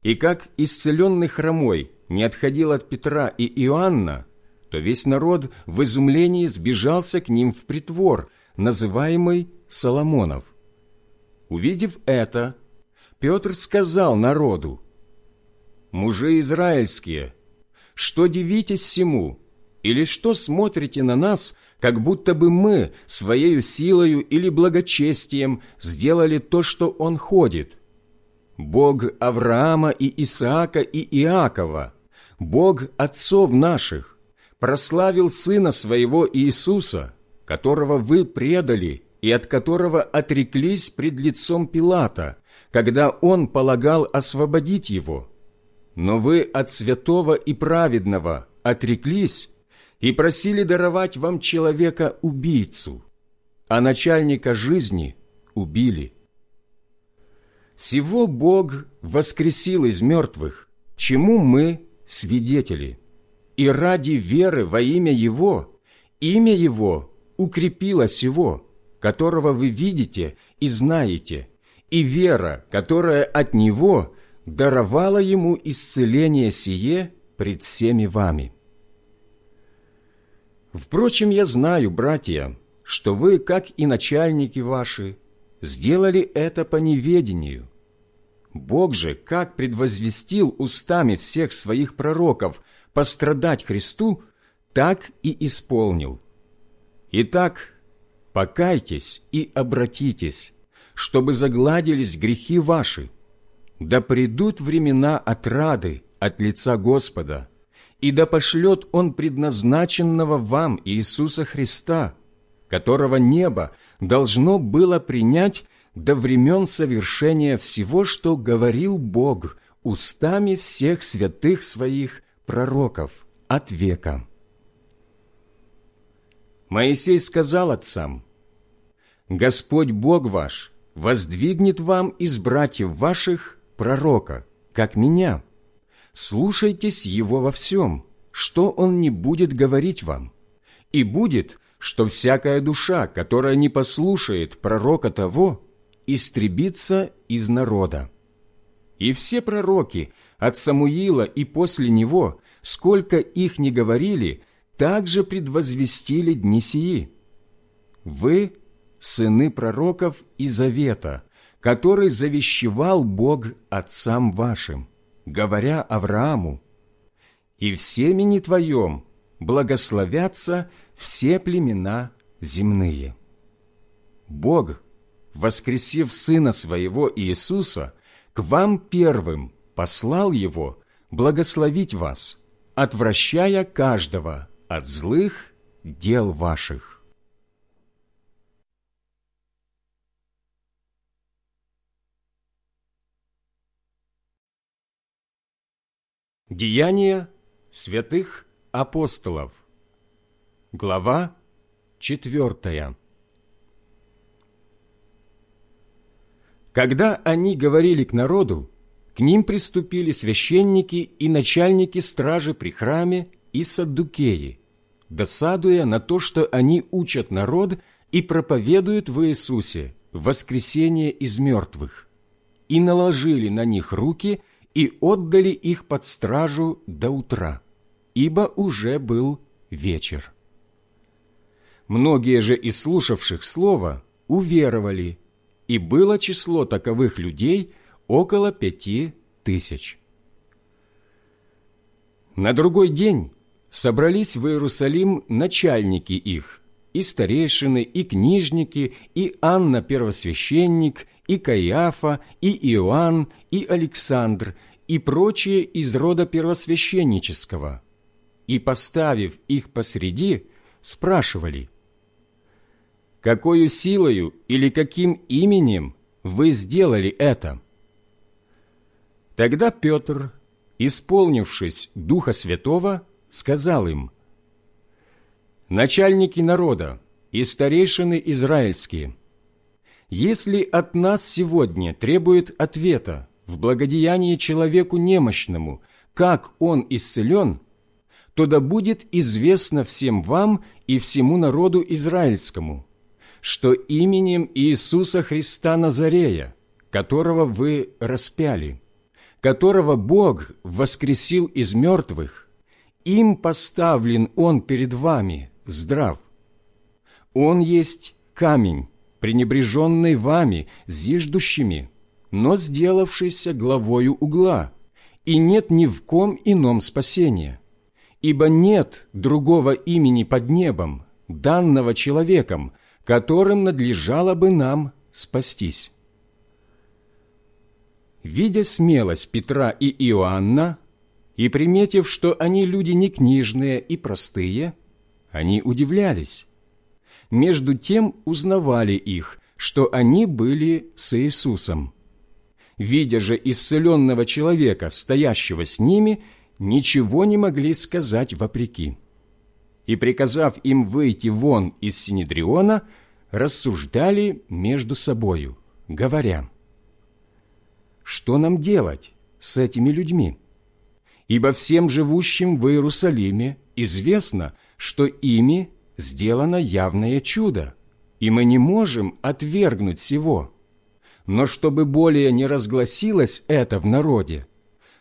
И как исцеленный хромой не отходил от Петра и Иоанна, то весь народ в изумлении сбежался к ним в притвор, называемый Соломонов. Увидев это, Петр сказал народу, «Мужи израильские, что дивитесь всему, или что смотрите на нас, как будто бы мы своею силою или благочестием сделали то, что он ходит? Бог Авраама и Исаака и Иакова, Бог отцов наших, прославил Сына Своего Иисуса, которого вы предали и от которого отреклись пред лицом Пилата, когда он полагал освободить его. Но вы от святого и праведного отреклись и просили даровать вам человека-убийцу, а начальника жизни убили. Сего Бог воскресил из мертвых, чему мы свидетели, и ради веры во имя Его, имя Его укрепило сего, которого вы видите и знаете, и вера, которая от Него даровала Ему исцеление сие пред всеми вами. Впрочем, я знаю, братья, что вы, как и начальники ваши, сделали это по неведению. Бог же, как предвозвестил устами всех своих пророков пострадать Христу, так и исполнил. Итак, покайтесь и обратитесь, чтобы загладились грехи ваши, да придут времена отрады от лица Господа, и да пошлет Он предназначенного вам Иисуса Христа, которого небо должно было принять до времен совершения всего, что говорил Бог устами всех святых своих пророков от века. Моисей сказал отцам, «Господь Бог ваш воздвигнет вам из братьев ваших пророка, как меня. Слушайтесь его во всем, что он не будет говорить вам, и будет, что всякая душа, которая не послушает пророка того, истребится из народа. И все пророки от Самуила и после него, сколько их не говорили, также предвозвестили дни сии. Вы – сыны пророков и завета, который завещевал Бог отцам вашим, говоря Аврааму, «И в семени твоем благословятся все племена земные». Бог, воскресив Сына Своего Иисуса, к вам первым послал Его благословить вас, отвращая каждого от злых дел ваших. Деяния святых апостолов Глава четвертая Когда они говорили к народу, к ним приступили священники и начальники стражи при храме и саддукеи, досадуя на то, что они учат народ и проповедуют в Иисусе воскресение из мертвых, и наложили на них руки – и отдали их под стражу до утра, ибо уже был вечер. Многие же из слушавших слова уверовали, и было число таковых людей около пяти тысяч. На другой день собрались в Иерусалим начальники их, и старейшины, и книжники, и Анна первосвященник, и Каиафа, и Иоанн, и Александр, и прочие из рода первосвященнического, и, поставив их посреди, спрашивали, «Какою силою или каким именем вы сделали это?» Тогда Петр, исполнившись Духа Святого, сказал им, «Начальники народа и старейшины израильские, если от нас сегодня требует ответа в благодеянии человеку немощному, как он исцелен, то да будет известно всем вам и всему народу израильскому, что именем Иисуса Христа Назарея, которого вы распяли, которого Бог воскресил из мертвых, им поставлен Он перед вами, здрав. Он есть камень, пренебреженный вами, зиждущими, но сделавшийся главою угла, и нет ни в ком ином спасения. Ибо нет другого имени под небом, данного человеком, которым надлежало бы нам спастись. Видя смелость Петра и Иоанна, и приметив, что они люди не книжные и простые, они удивлялись. Между тем узнавали их, что они были с Иисусом видя же исцеленного человека, стоящего с ними, ничего не могли сказать вопреки. И, приказав им выйти вон из Синедриона, рассуждали между собою, говоря, «Что нам делать с этими людьми? Ибо всем живущим в Иерусалиме известно, что ими сделано явное чудо, и мы не можем отвергнуть сего. Но чтобы более не разгласилось это в народе,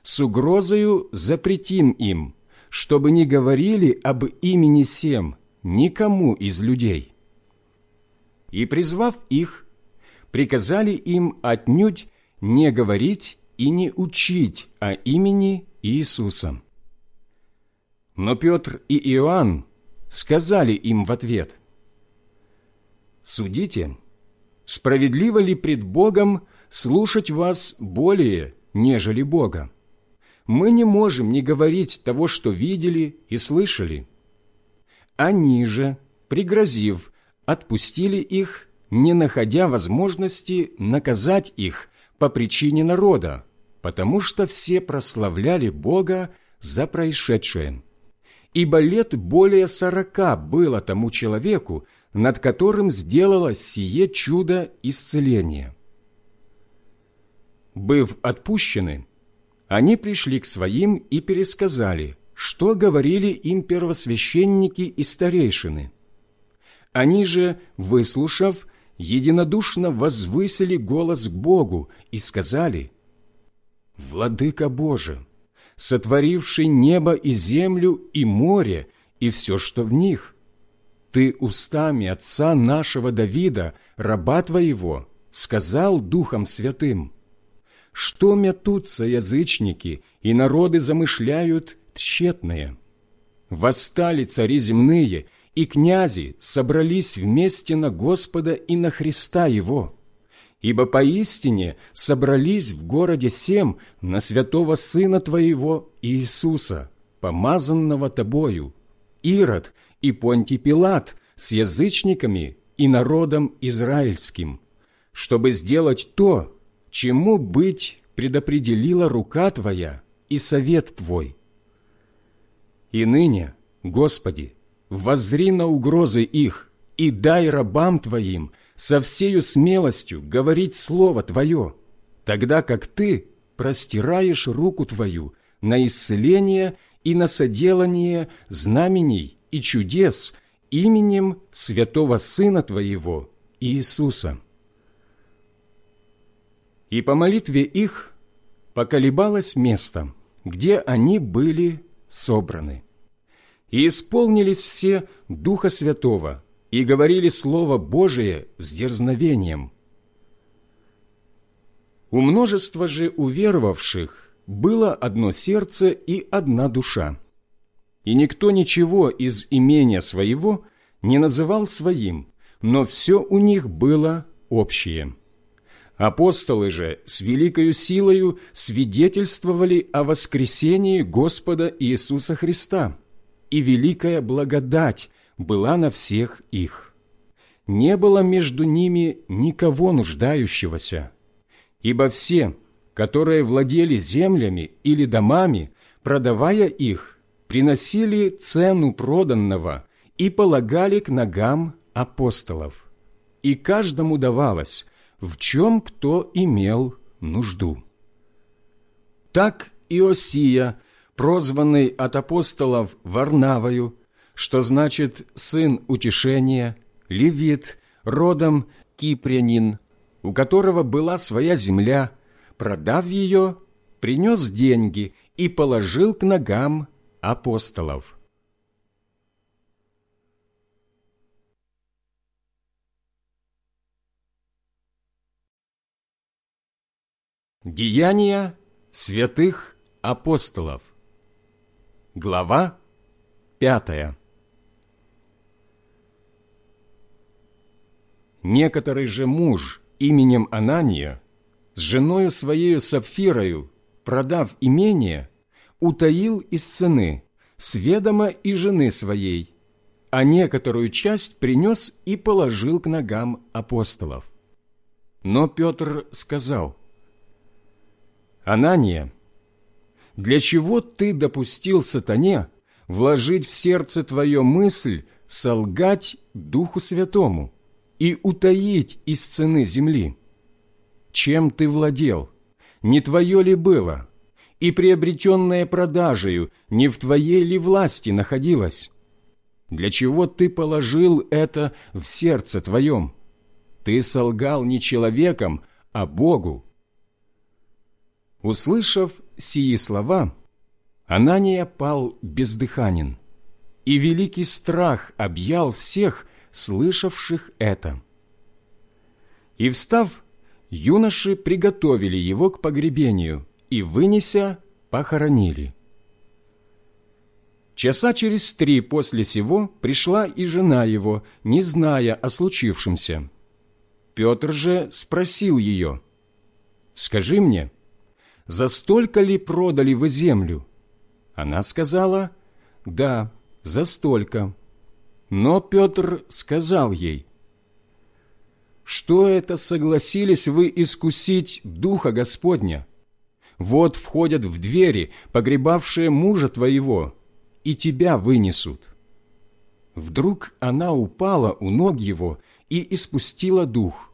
с угрозою запретим им, чтобы не говорили об имени Сем никому из людей. И, призвав их, приказали им отнюдь не говорить и не учить о имени Иисуса. Но Петр и Иоанн сказали им в ответ, «Судите, справедливо ли пред Богом слушать вас более, нежели Бога? Мы не можем не говорить того, что видели и слышали». Они же, пригрозив, отпустили их, не находя возможности наказать их по причине народа, потому что все прославляли Бога за происшедшее. Ибо лет более сорока было тому человеку, над которым сделалось сие чудо исцеления. Быв отпущены, они пришли к своим и пересказали, что говорили им первосвященники и старейшины. Они же, выслушав, единодушно возвысили голос к Богу и сказали, «Владыка Боже, сотворивший небо и землю и море и все, что в них, Ты устами отца нашего Давида, раба Твоего, сказал Духом Святым, что метутся язычники, и народы замышляют тщетное. Восстали цари земные, и князи собрались вместе на Господа и на Христа Его. Ибо поистине собрались в городе Сем на святого Сына Твоего Иисуса, помазанного Тобою, Ирод и Понтий Пилат с язычниками и народом израильским, чтобы сделать то, чему быть предопределила рука Твоя и совет Твой. И ныне, Господи, воззри на угрозы их и дай рабам Твоим со всею смелостью говорить Слово Твое, тогда как Ты простираешь руку Твою на исцеление и на соделание знамений и чудес именем Святого Сына Твоего Иисуса. И по молитве их поколебалось место, где они были собраны и исполнились все Духа Святого, и говорили Слово Божие с дерзновением. У множества же уверовавших было одно сердце и одна душа. И никто ничего из имения своего не называл своим, но все у них было общее. Апостолы же с великою силою свидетельствовали о воскресении Господа Иисуса Христа – и великая благодать была на всех их. Не было между ними никого нуждающегося, ибо все, которые владели землями или домами, продавая их, приносили цену проданного и полагали к ногам апостолов. И каждому давалось, в чем кто имел нужду. Так Иосия – прозванный от апостолов Варнавою, что значит «сын утешения», левит, родом кипрянин, у которого была своя земля, продав ее, принес деньги и положил к ногам апостолов. Деяния святых апостолов Глава пятая Некоторый же муж именем Анания с женою своею Сапфирою, продав имение, утаил из цены с ведома и жены своей, а некоторую часть принес и положил к ногам апостолов. Но Петр сказал, «Анания, — для чего ты допустил сатане вложить в сердце твое мысль солгать Духу Святому и утаить из цены земли? Чем ты владел? Не твое ли было? и приобретенное продажею не в твоей ли власти находилось? Для чего ты положил это в сердце твоем? Ты солгал не человеком, а Богу. Услышав сии слова, Анания пал бездыханен, и великий страх объял всех, слышавших это. И, встав, юноши приготовили его к погребению и, вынеся, похоронили. Часа через три после сего пришла и жена его, не зная о случившемся. Петр же спросил ее, «Скажи мне, за столько ли продали вы землю?» Она сказала, «Да, за столько». Но Петр сказал ей, «Что это согласились вы искусить Духа Господня? Вот входят в двери, погребавшие мужа твоего, и тебя вынесут». Вдруг она упала у ног его и испустила дух.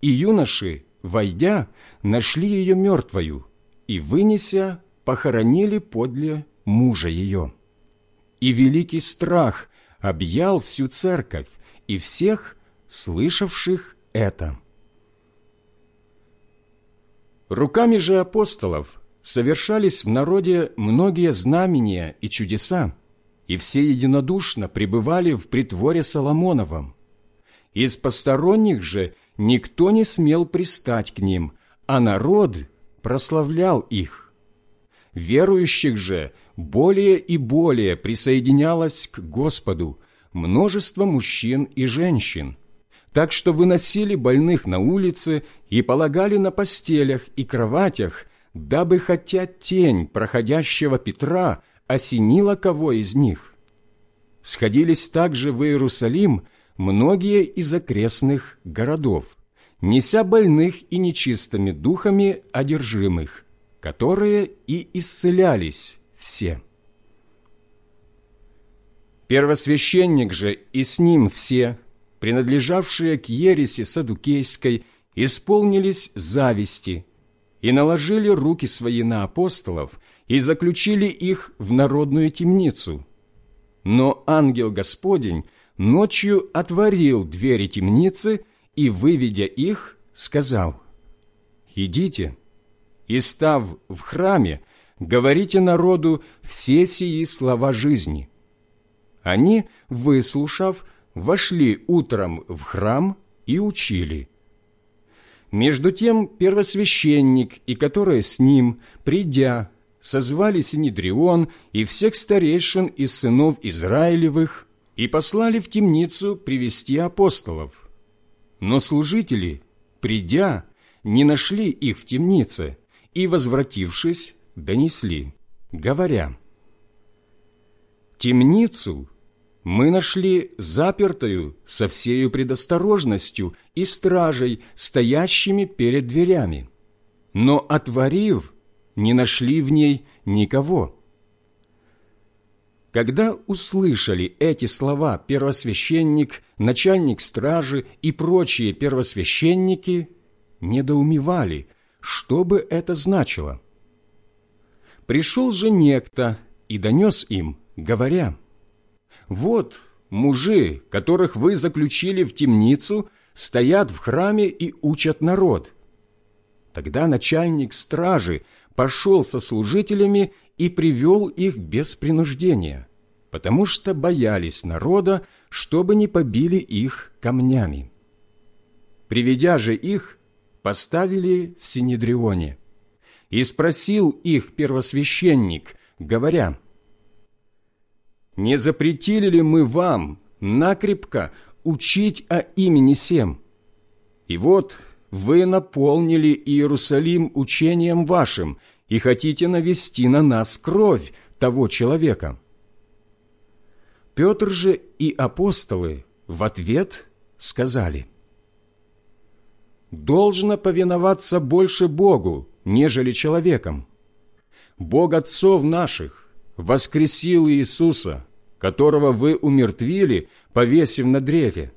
И юноши, войдя, нашли ее мертвою, и, вынеся, похоронили подле мужа ее. И великий страх объял всю церковь и всех, слышавших это. Руками же апостолов совершались в народе многие знамения и чудеса, и все единодушно пребывали в притворе Соломоновом. Из посторонних же никто не смел пристать к ним, а народ прославлял их. Верующих же более и более присоединялось к Господу множество мужчин и женщин, так что выносили больных на улице и полагали на постелях и кроватях, дабы хотя тень проходящего Петра осенила кого из них. Сходились также в Иерусалим многие из окрестных городов, неся больных и нечистыми духами одержимых, которые и исцелялись все. Первосвященник же и с ним все, принадлежавшие к ереси садукейской, исполнились зависти и наложили руки свои на апостолов и заключили их в народную темницу. Но ангел Господень ночью отворил двери темницы и, выведя их, сказал, «Идите, и, став в храме, говорите народу все сии слова жизни». Они, выслушав, вошли утром в храм и учили. Между тем первосвященник и которые с ним, придя, созвали Синедрион и всех старейшин из сынов Израилевых и послали в темницу привести апостолов. Но служители, придя, не нашли их в темнице и, возвратившись, донесли, говоря, «Темницу мы нашли запертую со всею предосторожностью и стражей, стоящими перед дверями, но, отворив, не нашли в ней никого». Когда услышали эти слова первосвященник, начальник стражи и прочие первосвященники, недоумевали, что бы это значило. Пришел же некто и донес им, говоря, «Вот мужи, которых вы заключили в темницу, стоят в храме и учат народ». Тогда начальник стражи пошел со служителями и привел их без принуждения, потому что боялись народа, чтобы не побили их камнями. Приведя же их, поставили в Синедрионе. И спросил их первосвященник, говоря, «Не запретили ли мы вам накрепко учить о имени Сем? И вот вы наполнили Иерусалим учением вашим и хотите навести на нас кровь того человека». Петр же и апостолы в ответ сказали, «Должно повиноваться больше Богу, нежели человеком. Бог отцов наших воскресил Иисуса, которого вы умертвили, повесив на древе.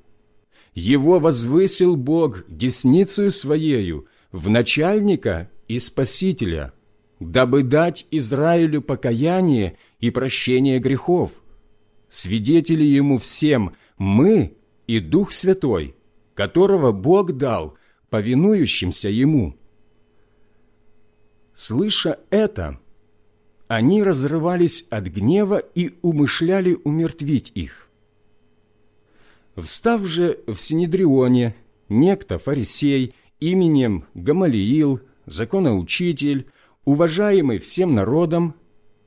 Его возвысил Бог десницею Своею в начальника и спасителя, дабы дать Израилю покаяние и прощение грехов. Свидетели ему всем мы и Дух Святой, которого Бог дал повинующимся ему». Слыша это, они разрывались от гнева и умышляли умертвить их. Встав же в Синедрионе, некто фарисей именем Гамалиил, законоучитель, уважаемый всем народом,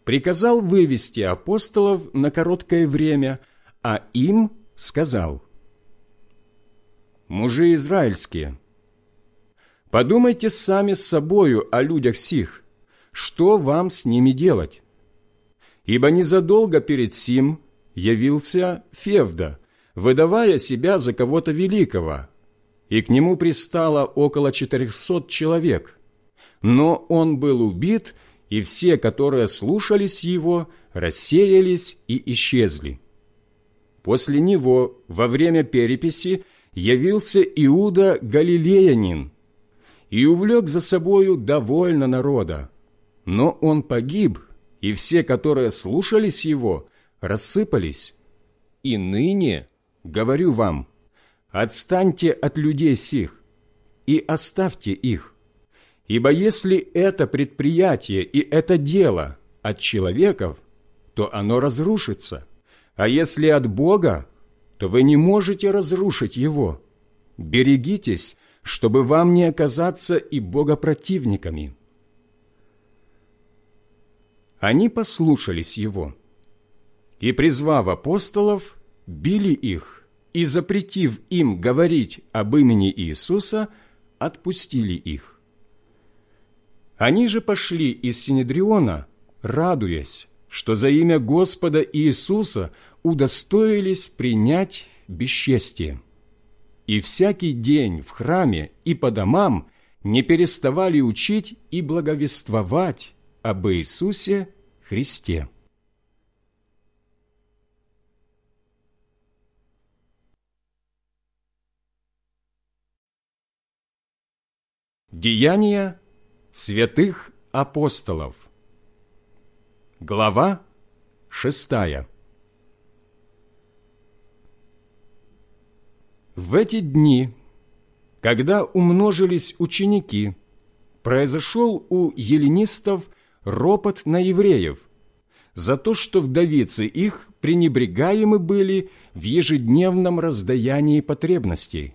приказал вывести апостолов на короткое время, а им сказал, «Мужи израильские, подумайте сами с собою о людях сих, что вам с ними делать? Ибо незадолго перед сим явился Февда, выдавая себя за кого-то великого, и к нему пристало около четырехсот человек. Но он был убит, и все, которые слушались его, рассеялись и исчезли. После него, во время переписи, явился Иуда Галилеянин и увлек за собою довольно народа, но он погиб, и все, которые слушались его, рассыпались. И ныне, говорю вам, отстаньте от людей сих и оставьте их. Ибо если это предприятие и это дело от человеков, то оно разрушится, а если от Бога, то вы не можете разрушить его. Берегитесь, чтобы вам не оказаться и богопротивниками». Они послушались его. И, призвав апостолов, били их и, запретив им говорить об имени Иисуса, отпустили их. Они же пошли из Синедриона, радуясь, что за имя Господа Иисуса удостоились принять бесчестие. И всякий день в храме и по домам не переставали учить и благовествовать об Иисусе Христе. Деяния святых апостолов Глава шестая В эти дни, когда умножились ученики, произошел у еленистов ропот на евреев за то, что вдовицы их пренебрегаемы были в ежедневном раздаянии потребностей.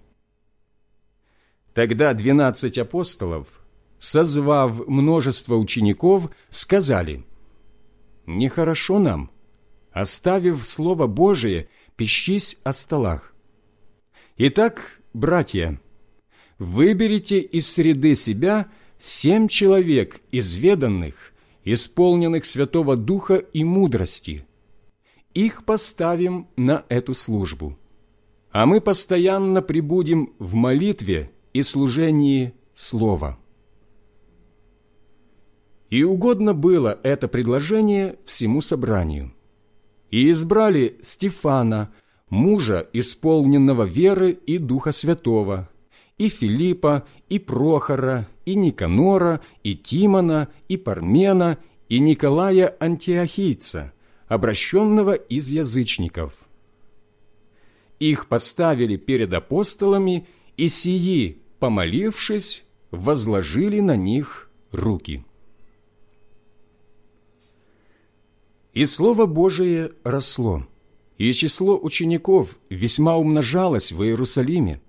Тогда двенадцать апостолов, созвав множество учеников, сказали, «Нехорошо нам, оставив Слово Божие, пищись о столах. Итак, братья, выберите из среды себя семь человек изведанных, исполненных Святого Духа и мудрости. Их поставим на эту службу. А мы постоянно пребудем в молитве и служении Слова. И угодно было это предложение всему собранию. И избрали Стефана, мужа, исполненного веры и Духа Святого, и Филиппа, и Прохора, и Никанора, и Тимона, и Пармена, и Николая Антиохийца, обращенного из язычников. Их поставили перед апостолами, и сии, помолившись, возложили на них руки. И Слово Божие росло, и число учеников весьма умножалось в Иерусалиме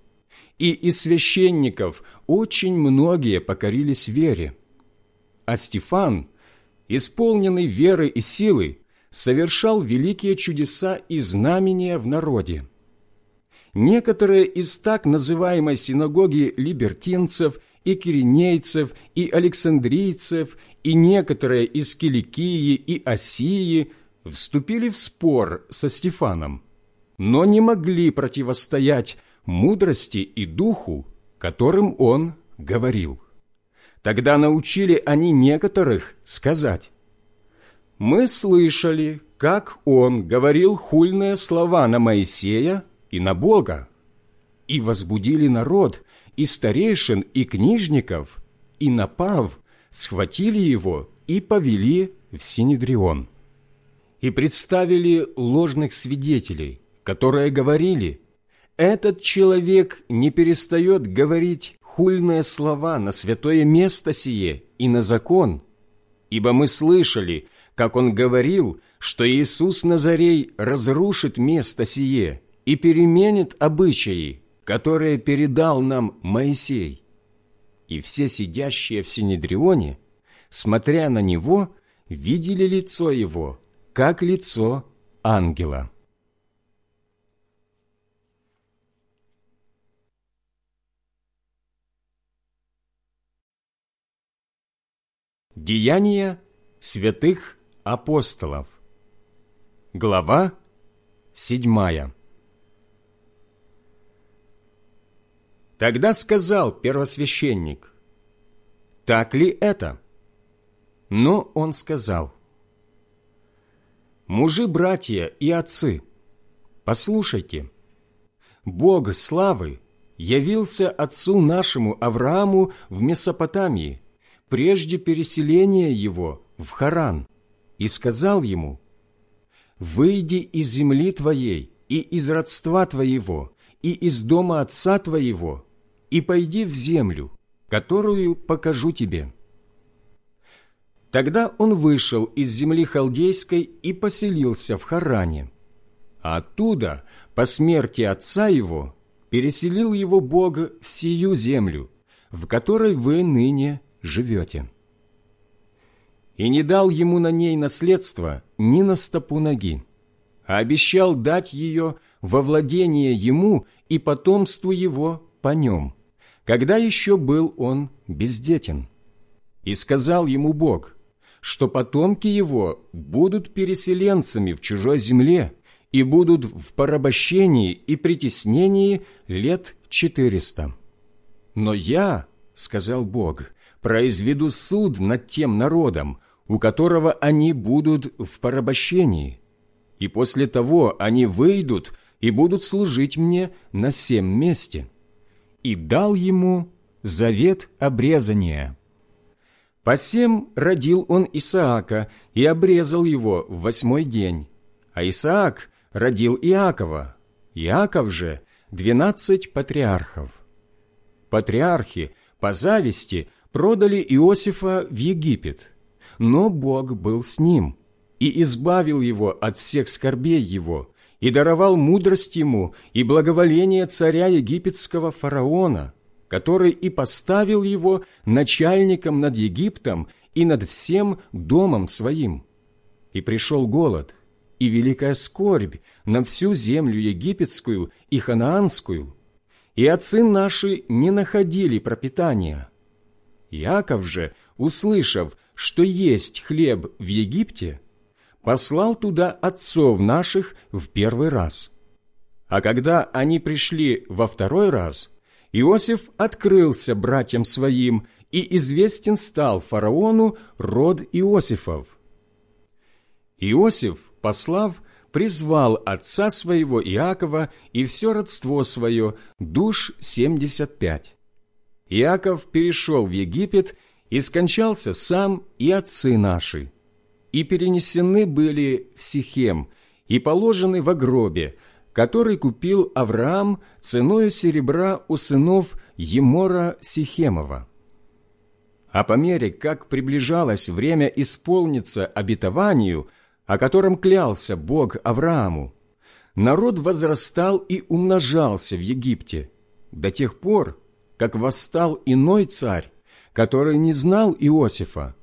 и из священников очень многие покорились вере. А Стефан, исполненный веры и силы, совершал великие чудеса и знамения в народе. Некоторые из так называемой синагоги либертинцев и киринейцев, и александрийцев, и некоторые из Киликии и Осии вступили в спор со Стефаном, но не могли противостоять мудрости и духу, которым он говорил. Тогда научили они некоторых сказать, «Мы слышали, как он говорил хульные слова на Моисея и на Бога, и возбудили народ, и старейшин, и книжников, и напав, схватили его и повели в Синедрион. И представили ложных свидетелей, которые говорили, «Этот человек не перестает говорить хульные слова на святое место сие и на закон, ибо мы слышали, как он говорил, что Иисус Назарей разрушит место сие и переменит обычаи, которые передал нам Моисей. И все сидящие в Синедрионе, смотря на него, видели лицо его, как лицо ангела. Деяния святых апостолов Глава седьмая Тогда сказал первосвященник, «Так ли это?» Но он сказал, «Мужи-братья и отцы, послушайте, Бог славы явился отцу нашему Аврааму в Месопотамии, прежде переселения его в Харан, и сказал ему, «Выйди из земли твоей и из родства твоего, и из дома отца твоего, и пойди в землю, которую покажу тебе». Тогда он вышел из земли халдейской и поселился в Харане. А оттуда, по смерти отца его, переселил его Бог в сию землю, в которой вы ныне живете. И не дал ему на ней наследство ни на стопу ноги, а обещал дать ее во владение ему и потомству его по нем, когда еще был он бездетен. И сказал ему Бог, что потомки его будут переселенцами в чужой земле и будут в порабощении и притеснении лет четыреста. Но я, — сказал Бог, произведу суд над тем народом, у которого они будут в порабощении, и после того они выйдут и будут служить мне на всем месте». И дал ему завет обрезания. Посем родил он Исаака и обрезал его в восьмой день, а Исаак родил Иакова, Иаков же – двенадцать патриархов. Патриархи по зависти продали Иосифа в Египет, но Бог был с ним и избавил его от всех скорбей его, и даровал мудрость ему и благоволение царя египетского фараона, который и поставил его начальником над Египтом и над всем домом своим. И пришел голод, и великая скорбь на всю землю египетскую и ханаанскую, и отцы наши не находили пропитания, Иаков же, услышав, что есть хлеб в Египте, послал туда отцов наших в первый раз. А когда они пришли во второй раз, Иосиф открылся братьям своим, и известен стал фараону род Иосифов. Иосиф, послав, призвал отца своего Иакова и все родство свое, душ семьдесят пять. Иаков перешел в Египет и скончался сам и отцы наши, и перенесены были в Сихем и положены в гробе, который купил Авраам ценою серебра у сынов Емора Сихемова. А по мере, как приближалось время исполниться обетованию, о котором клялся Бог Аврааму, народ возрастал и умножался в Египте до тех пор, как восстал иной царь, который не знал Иосифа.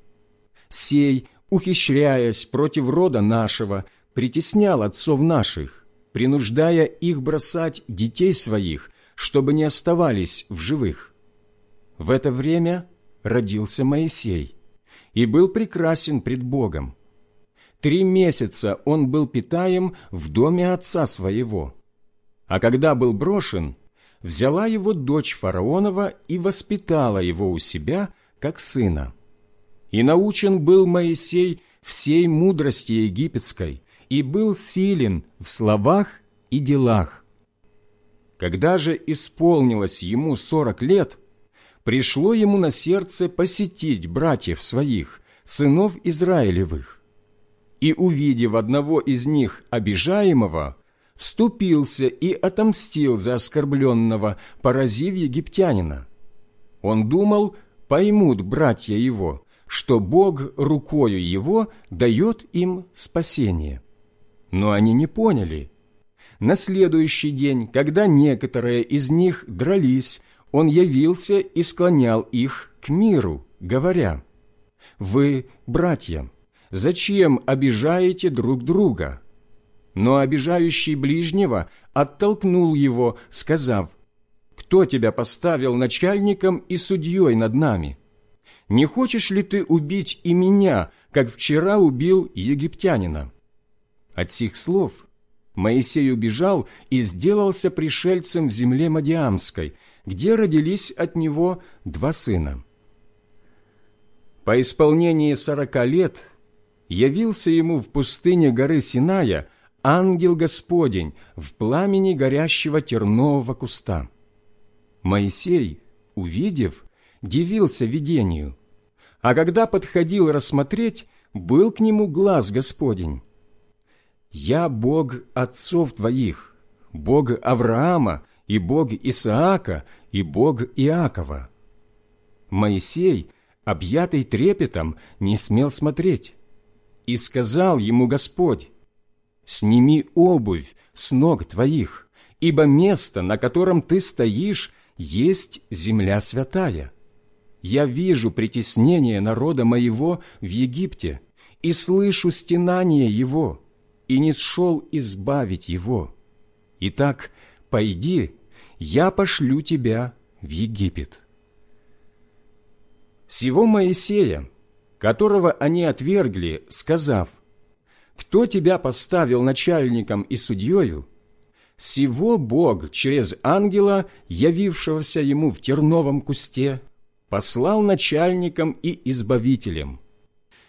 Сей, ухищряясь против рода нашего, притеснял отцов наших, принуждая их бросать детей своих, чтобы не оставались в живых. В это время родился Моисей и был прекрасен пред Богом. Три месяца он был питаем в доме отца своего. А когда был брошен, взяла его дочь фараонова и воспитала его у себя, как сына. И научен был Моисей всей мудрости египетской, и был силен в словах и делах. Когда же исполнилось ему сорок лет, пришло ему на сердце посетить братьев своих, сынов Израилевых, и, увидев одного из них обижаемого, вступился и отомстил за оскорбленного, поразив египтянина. Он думал, поймут братья его, что Бог рукою его дает им спасение. Но они не поняли. На следующий день, когда некоторые из них дрались, он явился и склонял их к миру, говоря, «Вы, братья, зачем обижаете друг друга?» Но обижающий ближнего оттолкнул его, сказав, «Кто тебя поставил начальником и судьей над нами? Не хочешь ли ты убить и меня, как вчера убил египтянина?» От сих слов Моисей убежал и сделался пришельцем в земле Мадиамской, где родились от него два сына. По исполнении сорока лет явился ему в пустыне горы Синая ангел Господень в пламени горящего тернового куста. Моисей, увидев, дивился видению, а когда подходил рассмотреть, был к нему глаз Господень. «Я Бог отцов твоих, Бог Авраама и Бог Исаака и Бог Иакова». Моисей, объятый трепетом, не смел смотреть. И сказал ему Господь, «Сними обувь с ног твоих, ибо место, на котором ты стоишь, есть земля святая. Я вижу притеснение народа моего в Египте и слышу стенание его, и не сшел избавить его. Итак, пойди, я пошлю тебя в Египет». Сего Моисея, которого они отвергли, сказав, «Кто тебя поставил начальником и судьею?» Сего Бог через ангела, явившегося ему в терновом кусте, послал начальником и избавителем.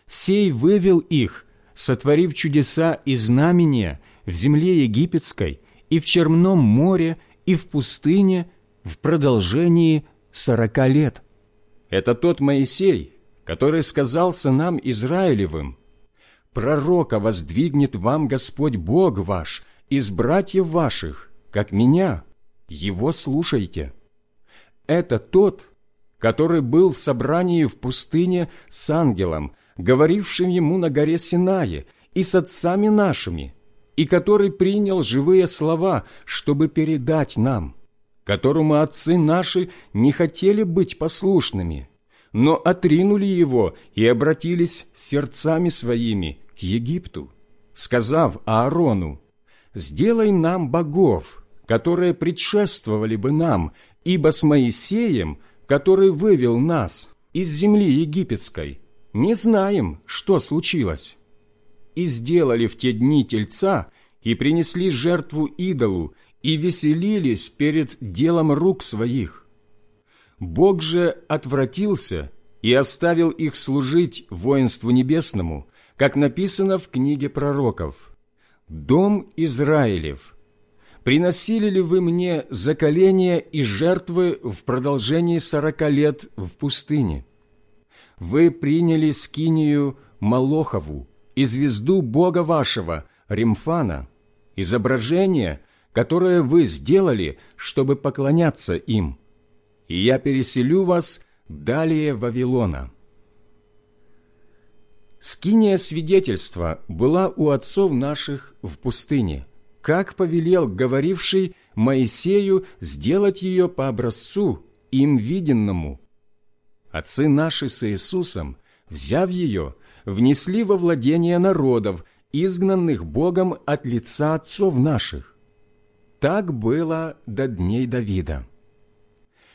Сей вывел их, сотворив чудеса и знамения в земле египетской и в Черном море и в пустыне в продолжении сорока лет. Это тот Моисей, который сказал сынам Израилевым, «Пророка воздвигнет вам Господь Бог ваш из братьев ваших, как меня, его слушайте». Это тот, который был в собрании в пустыне с ангелом, говорившим ему на горе Синае, и с отцами нашими, и который принял живые слова, чтобы передать нам, которому отцы наши не хотели быть послушными, но отринули его и обратились сердцами своими к Египту, сказав Аарону, «Сделай нам богов, которые предшествовали бы нам, ибо с Моисеем – который вывел нас из земли египетской, не знаем, что случилось. И сделали в те дни тельца, и принесли жертву идолу, и веселились перед делом рук своих. Бог же отвратился и оставил их служить воинству небесному, как написано в книге пророков. «Дом Израилев, приносили ли вы мне заколения и жертвы в продолжении сорока лет в пустыне? Вы приняли скинию Малохову и звезду Бога вашего, Римфана, изображение, которое вы сделали, чтобы поклоняться им, и я переселю вас далее Вавилона». Скиния свидетельства была у отцов наших в пустыне – как повелел говоривший Моисею сделать ее по образцу, им виденному. Отцы наши с Иисусом, взяв ее, внесли во владение народов, изгнанных Богом от лица отцов наших. Так было до дней Давида.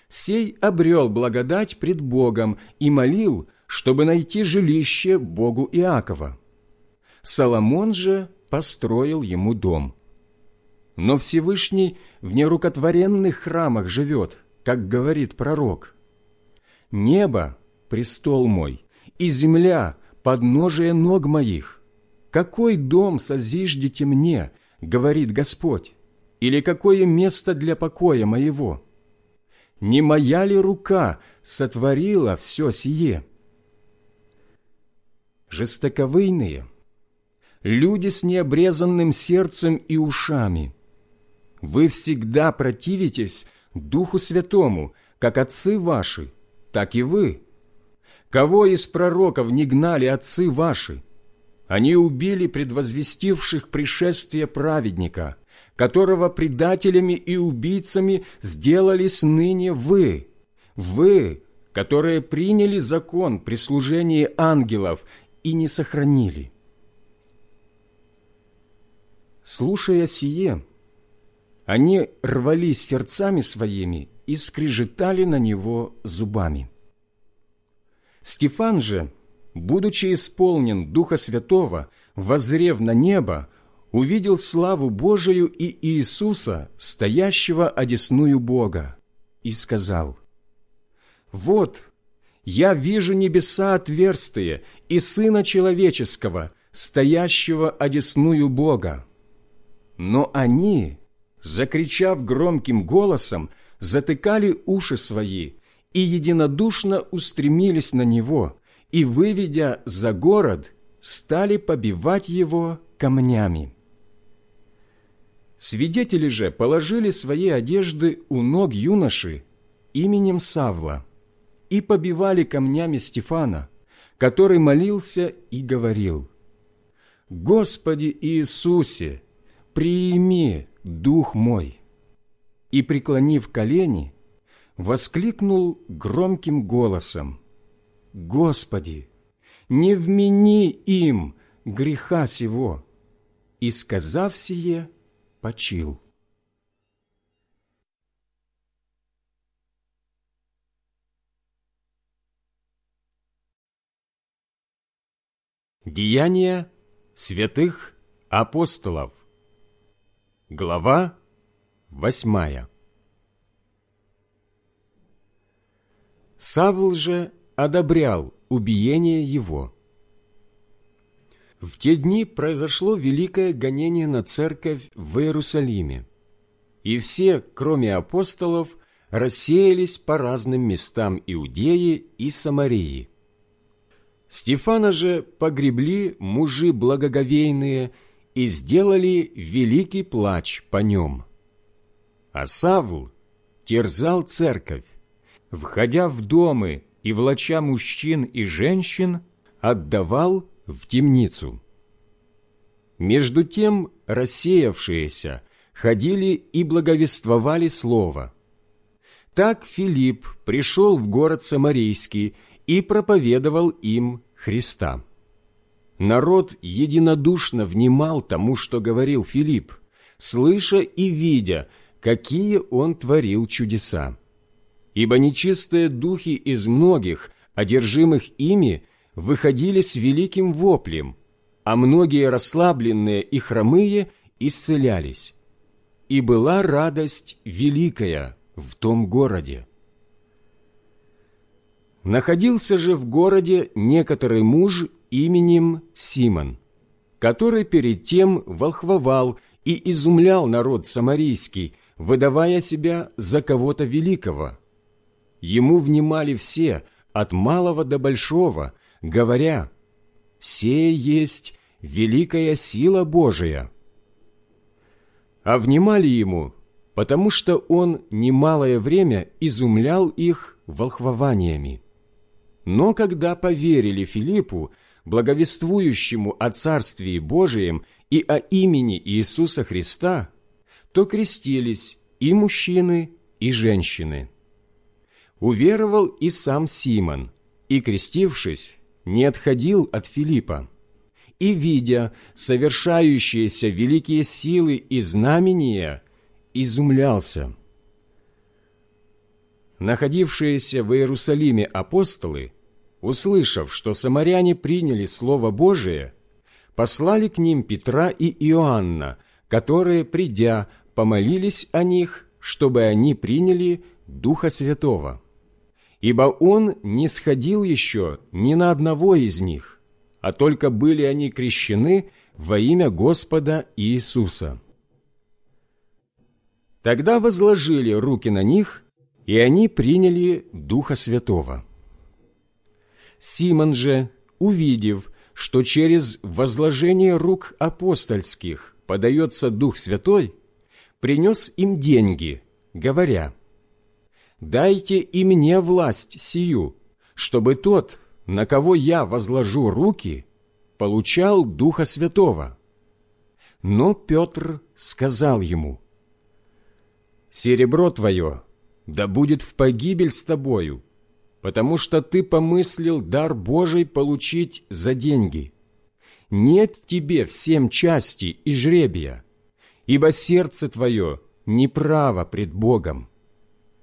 Сей обрел благодать пред Богом и молил, чтобы найти жилище Богу Иакова. Соломон же построил ему дом но Всевышний в нерукотворенных храмах живет, как говорит пророк. Небо – престол мой, и земля – подножие ног моих. Какой дом созиждете мне, говорит Господь, или какое место для покоя моего? Не моя ли рука сотворила все сие?» жестоковыйные, люди с необрезанным сердцем и ушами. Вы всегда противитесь Духу Святому, как отцы ваши, так и вы. Кого из пророков не гнали отцы ваши? Они убили предвозвестивших пришествие праведника, которого предателями и убийцами сделались ныне вы, вы, которые приняли закон при служении ангелов и не сохранили. Слушая сие, они рвались сердцами своими и скрежетали на него зубами. Стефан же, будучи исполнен Духа Святого, возрев на небо, увидел славу Божию и Иисуса, стоящего одесную Бога, и сказал, «Вот, я вижу небеса отверстые и Сына Человеческого, стоящего одесную Бога». Но они, закричав громким голосом, затыкали уши свои и единодушно устремились на него, и, выведя за город, стали побивать его камнями. Свидетели же положили свои одежды у ног юноши именем Савла и побивали камнями Стефана, который молился и говорил, «Господи Иисусе, прими дух мой!» И, преклонив колени, воскликнул громким голосом, «Господи, не вмени им греха сего!» И, сказав сие, почил. Деяния святых апостолов Глава восьмая Савл же одобрял убиение его. В те дни произошло великое гонение на церковь в Иерусалиме, и все, кроме апостолов, рассеялись по разным местам Иудеи и Самарии. Стефана же погребли мужи благоговейные и сделали великий плач по нем. А Савл терзал церковь, входя в домы и влача мужчин и женщин, отдавал в темницу. Между тем рассеявшиеся ходили и благовествовали Слово. Так Филипп пришел в город Самарийский и проповедовал им Христа. Народ единодушно внимал тому, что говорил Филипп, слыша и видя, какие он творил чудеса. Ибо нечистые духи из многих, одержимых ими, выходили с великим воплем, а многие расслабленные и хромые исцелялись. И была радость великая в том городе. Находился же в городе некоторый муж именем Симон, который перед тем волхвовал и изумлял народ самарийский, выдавая себя за кого-то великого. Ему внимали все, от малого до большого, говоря, «Се есть великая сила Божия». А внимали ему, потому что он немалое время изумлял их волхвованиями. Но когда поверили Филиппу, благовествующему о Царствии Божием и о имени Иисуса Христа, то крестились и мужчины, и женщины. Уверовал и сам Симон, и, крестившись, не отходил от Филиппа. И, видя совершающиеся великие силы и знамения, изумлялся. Находившиеся в Иерусалиме апостолы, услышав, что самаряне приняли Слово Божие, послали к ним Петра и Иоанна, которые, придя, помолились о них, чтобы они приняли Духа Святого ибо он не сходил еще ни на одного из них, а только были они крещены во имя Господа Иисуса. Тогда возложили руки на них, и они приняли Духа Святого. Симон же, увидев, что через возложение рук апостольских подается Дух Святой, принес им деньги, говоря, «Дайте и мне власть сию, чтобы тот, на кого я возложу руки, получал Духа Святого». Но Петр сказал ему, «Серебро твое да будет в погибель с тобою, потому что ты помыслил дар Божий получить за деньги. Нет тебе всем части и жребия, ибо сердце твое неправо пред Богом.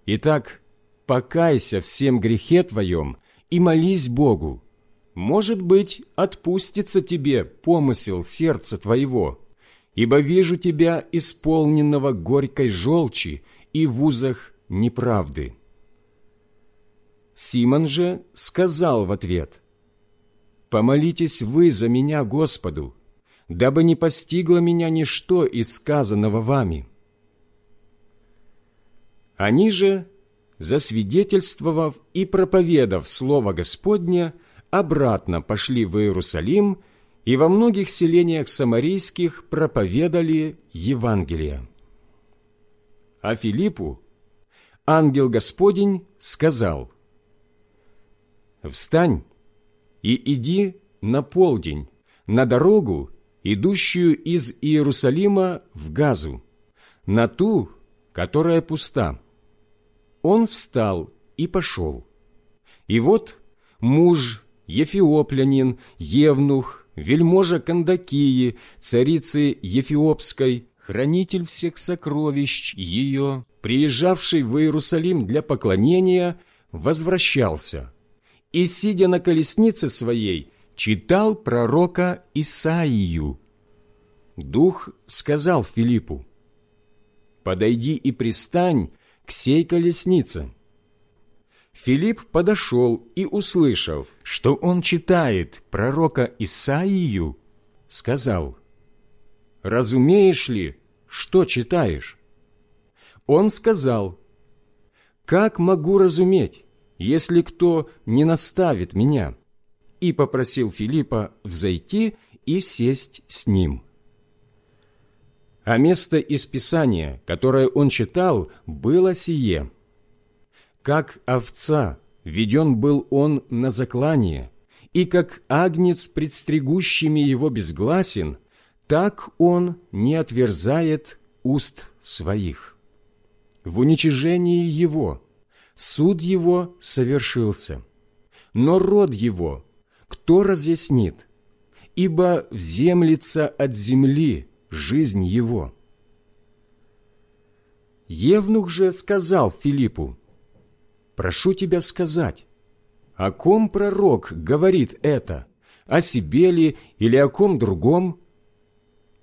Итак, покайся всем грехе твоем и молись Богу. Может быть, отпустится тебе помысел сердца твоего, ибо вижу тебя исполненного горькой желчи и в узах неправды». Симон же сказал в ответ, «Помолитесь вы за меня Господу, дабы не постигло меня ничто из сказанного вами». Они же, засвидетельствовав и проповедав Слово Господне, обратно пошли в Иерусалим и во многих селениях самарийских проповедали Евангелие. А Филиппу ангел Господень сказал, «Встань и иди на полдень, на дорогу, идущую из Иерусалима в Газу, на ту, которая пуста». Он встал и пошел. И вот муж, ефиоплянин, евнух, вельможа Кандакии, царицы Ефиопской, хранитель всех сокровищ ее, приезжавший в Иерусалим для поклонения, возвращался и, сидя на колеснице своей, читал пророка Исаию. Дух сказал Филиппу, «Подойди и пристань к сей колеснице». Филипп подошел и, услышав, что он читает пророка Исаию, сказал, «Разумеешь ли, что читаешь?» Он сказал, «Как могу разуметь, если кто не наставит меня?» и попросил Филиппа взойти и сесть с ним. А место из Писания, которое он читал, было сие. «Как овца веден был он на заклание, и как агнец, предстригущими его безгласен, так он не отверзает уст своих» в уничижении его, суд его совершился. Но род его кто разъяснит? Ибо вземлется от земли жизнь его. Евнух же сказал Филиппу, «Прошу тебя сказать, о ком пророк говорит это, о себе ли или о ком другом?»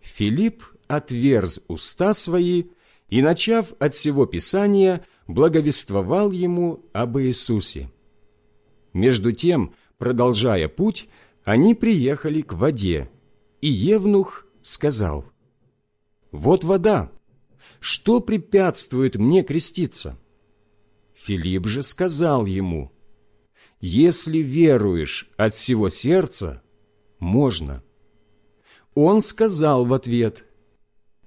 Филипп отверз уста свои и, начав от всего Писания, благовествовал ему об Иисусе. Между тем, продолжая путь, они приехали к воде, и Евнух сказал, «Вот вода, что препятствует мне креститься?» Филипп же сказал ему, «Если веруешь от всего сердца, можно». Он сказал в ответ,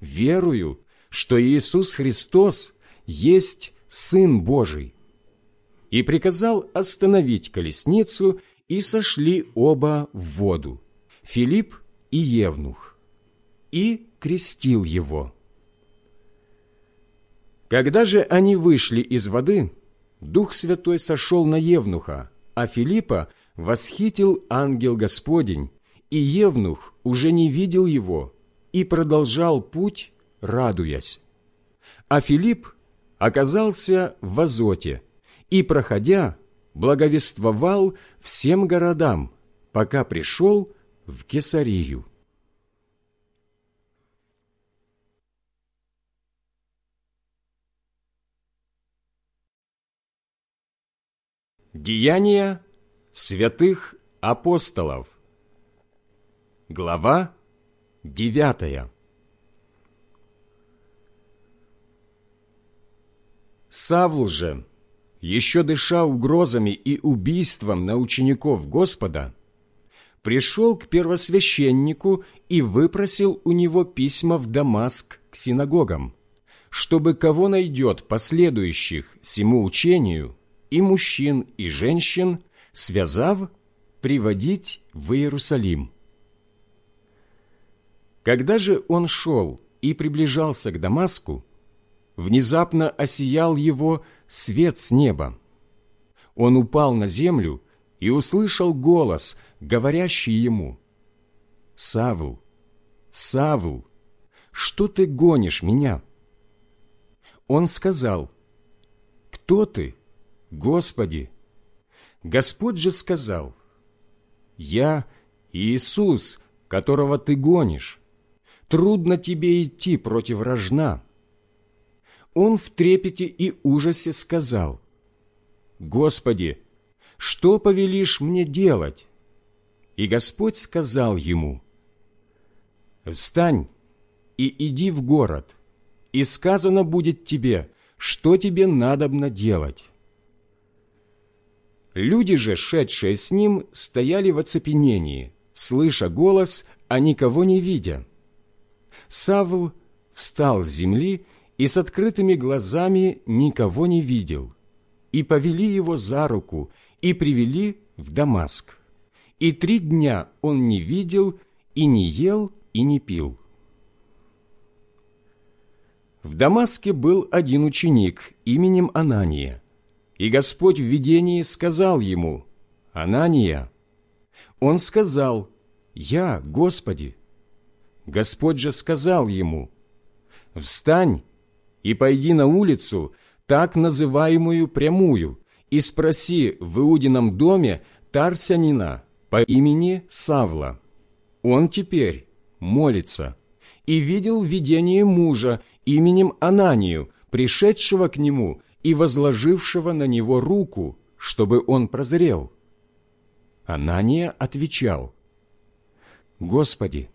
«Верую, что Иисус Христос есть Сын Божий, и приказал остановить колесницу, и сошли оба в воду, Филипп и Евнух, и крестил его. Когда же они вышли из воды, Дух Святой сошел на Евнуха, а Филиппа восхитил ангел Господень, и Евнух уже не видел его и продолжал путь радуясь. А Филипп оказался в Азоте и, проходя, благовествовал всем городам, пока пришел в Кесарию. Деяния святых апостолов Глава девятая Савл же, еще дыша угрозами и убийством на учеников Господа, пришел к первосвященнику и выпросил у него письма в Дамаск к синагогам, чтобы кого найдет последующих всему учению, и мужчин, и женщин, связав, приводить в Иерусалим. Когда же он шел и приближался к Дамаску, внезапно осиял его свет с неба. Он упал на землю и услышал голос, говорящий ему, «Савл, Савл, что ты гонишь меня?» Он сказал, «Кто ты, Господи?» Господь же сказал, «Я Иисус, которого ты гонишь. Трудно тебе идти против рожна». Он в трепете и ужасе сказал, «Господи, что повелишь мне делать?» И Господь сказал ему, «Встань и иди в город, и сказано будет тебе, что тебе надобно делать». Люди же, шедшие с ним, стояли в оцепенении, слыша голос, а никого не видя. Савл встал с земли и с открытыми глазами никого не видел, и повели его за руку, и привели в Дамаск. И три дня он не видел, и не ел, и не пил. В Дамаске был один ученик именем Анания, и Господь в видении сказал ему, «Анания». Он сказал, «Я, Господи». Господь же сказал ему, «Встань и пойди на улицу, так называемую прямую, и спроси в Иудином доме Тарсянина по имени Савла. Он теперь молится, и видел видение мужа именем Ананию, пришедшего к нему и возложившего на него руку, чтобы он прозрел. Анания отвечал, «Господи,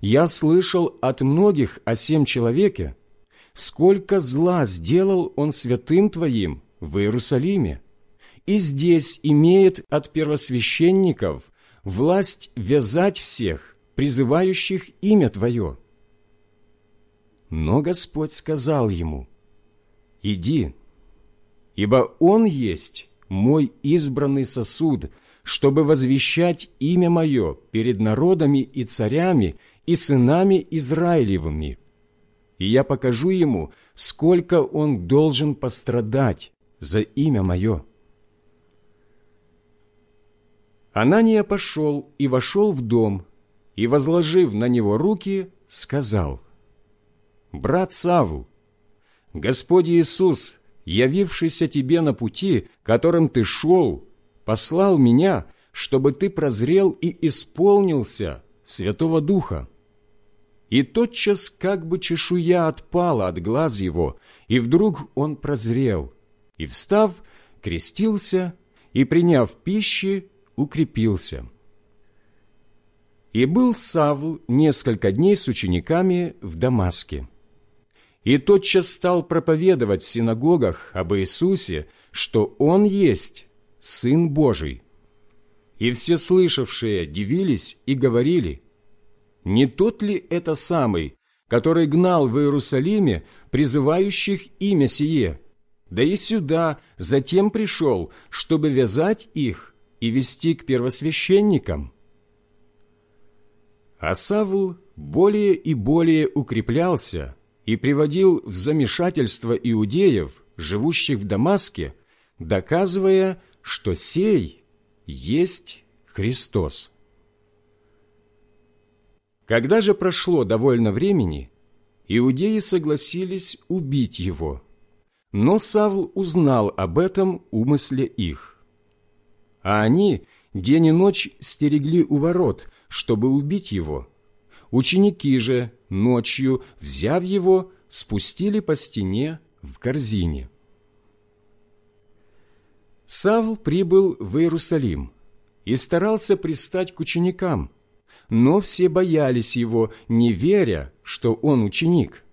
я слышал от многих о сем человеке, сколько зла сделал он святым Твоим в Иерусалиме, и здесь имеет от первосвященников власть вязать всех, призывающих имя Твое. Но Господь сказал ему, «Иди, ибо Он есть мой избранный сосуд, чтобы возвещать имя Мое перед народами и царями и сынами Израилевыми, и я покажу ему, сколько он должен пострадать за имя Мое». Анания пошел и вошел в дом, и, возложив на него руки, сказал, «Брат Савл, Господь Иисус, явившийся тебе на пути, которым ты шел, послал меня, чтобы ты прозрел и исполнился Святого Духа. И тотчас как бы чешуя отпала от глаз его, и вдруг он прозрел, и, встав, крестился, и, приняв пищи, укрепился. И был Савл несколько дней с учениками в Дамаске. И тотчас стал проповедовать в синагогах об Иисусе, что Он есть Сын Божий. И все слышавшие дивились и говорили, не тот ли это самый, который гнал в Иерусалиме призывающих имя сие, да и сюда затем пришел, чтобы вязать их и вести к первосвященникам? А Савл более и более укреплялся и приводил в замешательство иудеев, живущих в Дамаске, доказывая, что сей есть Христос. Когда же прошло довольно времени, иудеи согласились убить его, но Савл узнал об этом умысле их. А они день и ночь стерегли у ворот, чтобы убить его. Ученики же ночью, взяв его, спустили по стене в корзине. Савл прибыл в Иерусалим и старался пристать к ученикам – но все боялись его, не веря, что он ученик.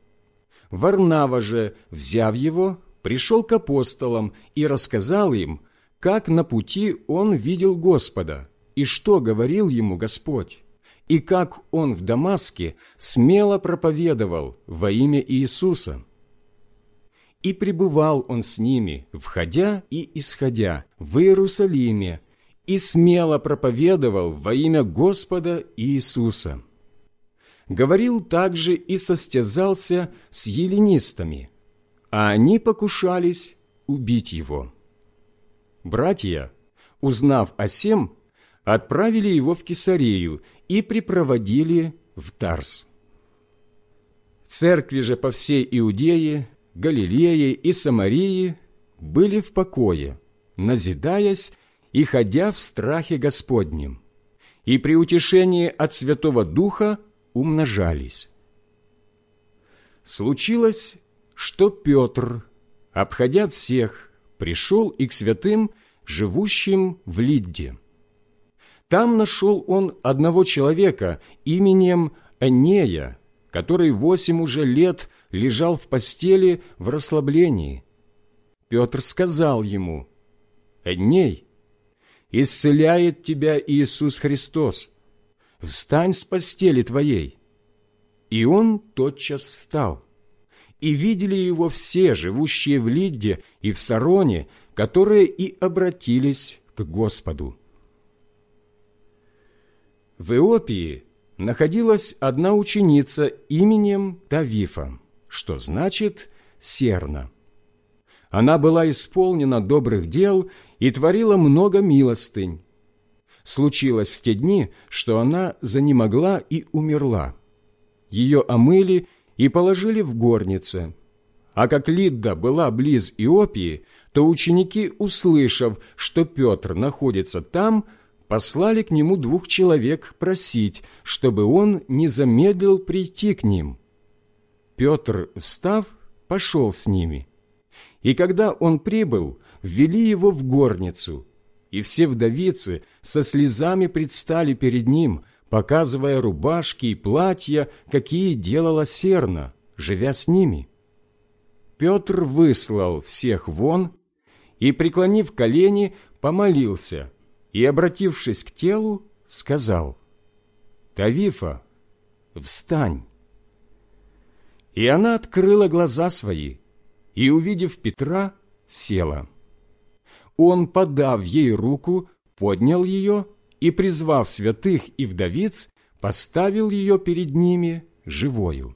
Варнава же, взяв его, пришел к апостолам и рассказал им, как на пути он видел Господа, и что говорил ему Господь, и как он в Дамаске смело проповедовал во имя Иисуса. И пребывал он с ними, входя и исходя, в Иерусалиме, и смело проповедовал во имя Господа Иисуса. Говорил также и состязался с еленистами, а они покушались убить его. Братья, узнав о сем, отправили его в Кесарею и припроводили в Тарс. Церкви же по всей Иудее, Галилее и Самарии были в покое, назидаясь и ходя в страхе Господнем, и при утешении от Святого Духа умножались. Случилось, что Петр, обходя всех, пришел и к святым, живущим в Лидде. Там нашел он одного человека именем Энея, который восемь уже лет лежал в постели в расслаблении. Петр сказал ему, «Эней, исцеляет тебя Иисус Христос, встань с постели твоей». И он тотчас встал. И видели его все, живущие в Лидде и в Сароне, которые и обратились к Господу. В Иопии находилась одна ученица именем Тавифа, что значит «серна». Она была исполнена добрых дел и творила много милостынь. Случилось в те дни, что она занемогла и умерла. Ее омыли и положили в горнице. А как Лидда была близ Иопии, то ученики, услышав, что Петр находится там, послали к нему двух человек просить, чтобы он не замедлил прийти к ним. Петр, встав, пошел с ними. И когда он прибыл, ввели его в горницу, и все вдовицы со слезами предстали перед ним, показывая рубашки и платья, какие делала Серна, живя с ними. Петр выслал всех вон и, преклонив колени, помолился и, обратившись к телу, сказал, «Тавифа, встань!» И она открыла глаза свои и, увидев Петра, села. Он, подав ей руку, поднял ее и, призвав святых и вдовиц, поставил ее перед ними живою.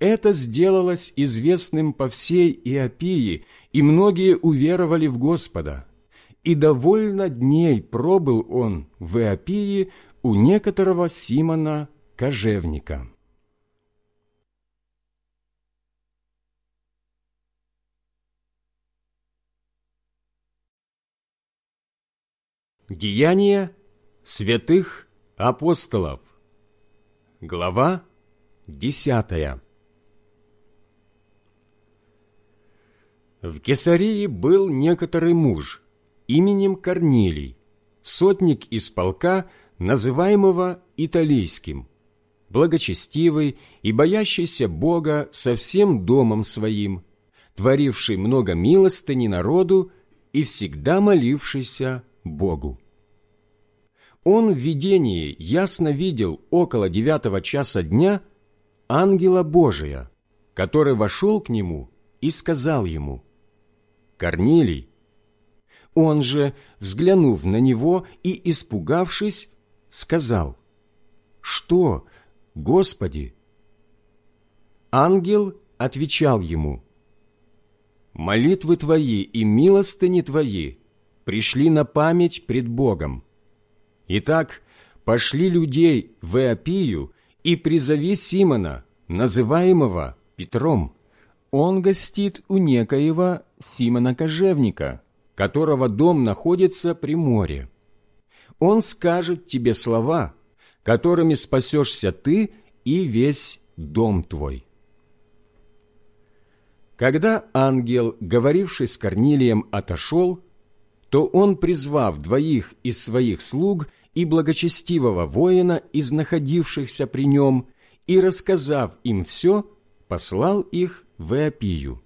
Это сделалось известным по всей Иопии, и многие уверовали в Господа. И довольно дней пробыл он в Иопии у некоторого Симона Кожевника. Деяния святых апостолов Глава десятая В Кесарии был некоторый муж именем Корнилий, сотник из полка, называемого Италийским, благочестивый и боящийся Бога со всем домом своим, творивший много милостыни народу и всегда молившийся Богу. Он в видении ясно видел около девятого часа дня ангела Божия, который вошел к нему и сказал ему, «Корнилий». Он же, взглянув на него и испугавшись, сказал, «Что, Господи?» Ангел отвечал ему, «Молитвы твои и милостыни твои пришли на память пред Богом. Итак, пошли людей в Иопию и призови Симона, называемого Петром. Он гостит у некоего Симона Кожевника, которого дом находится при море. Он скажет тебе слова, которыми спасешься ты и весь дом твой». Когда ангел, говоривший с Корнилием, отошел, то он, призвав двоих из своих слуг и благочестивого воина из находившихся при нем, и, рассказав им все, послал их в Иопию.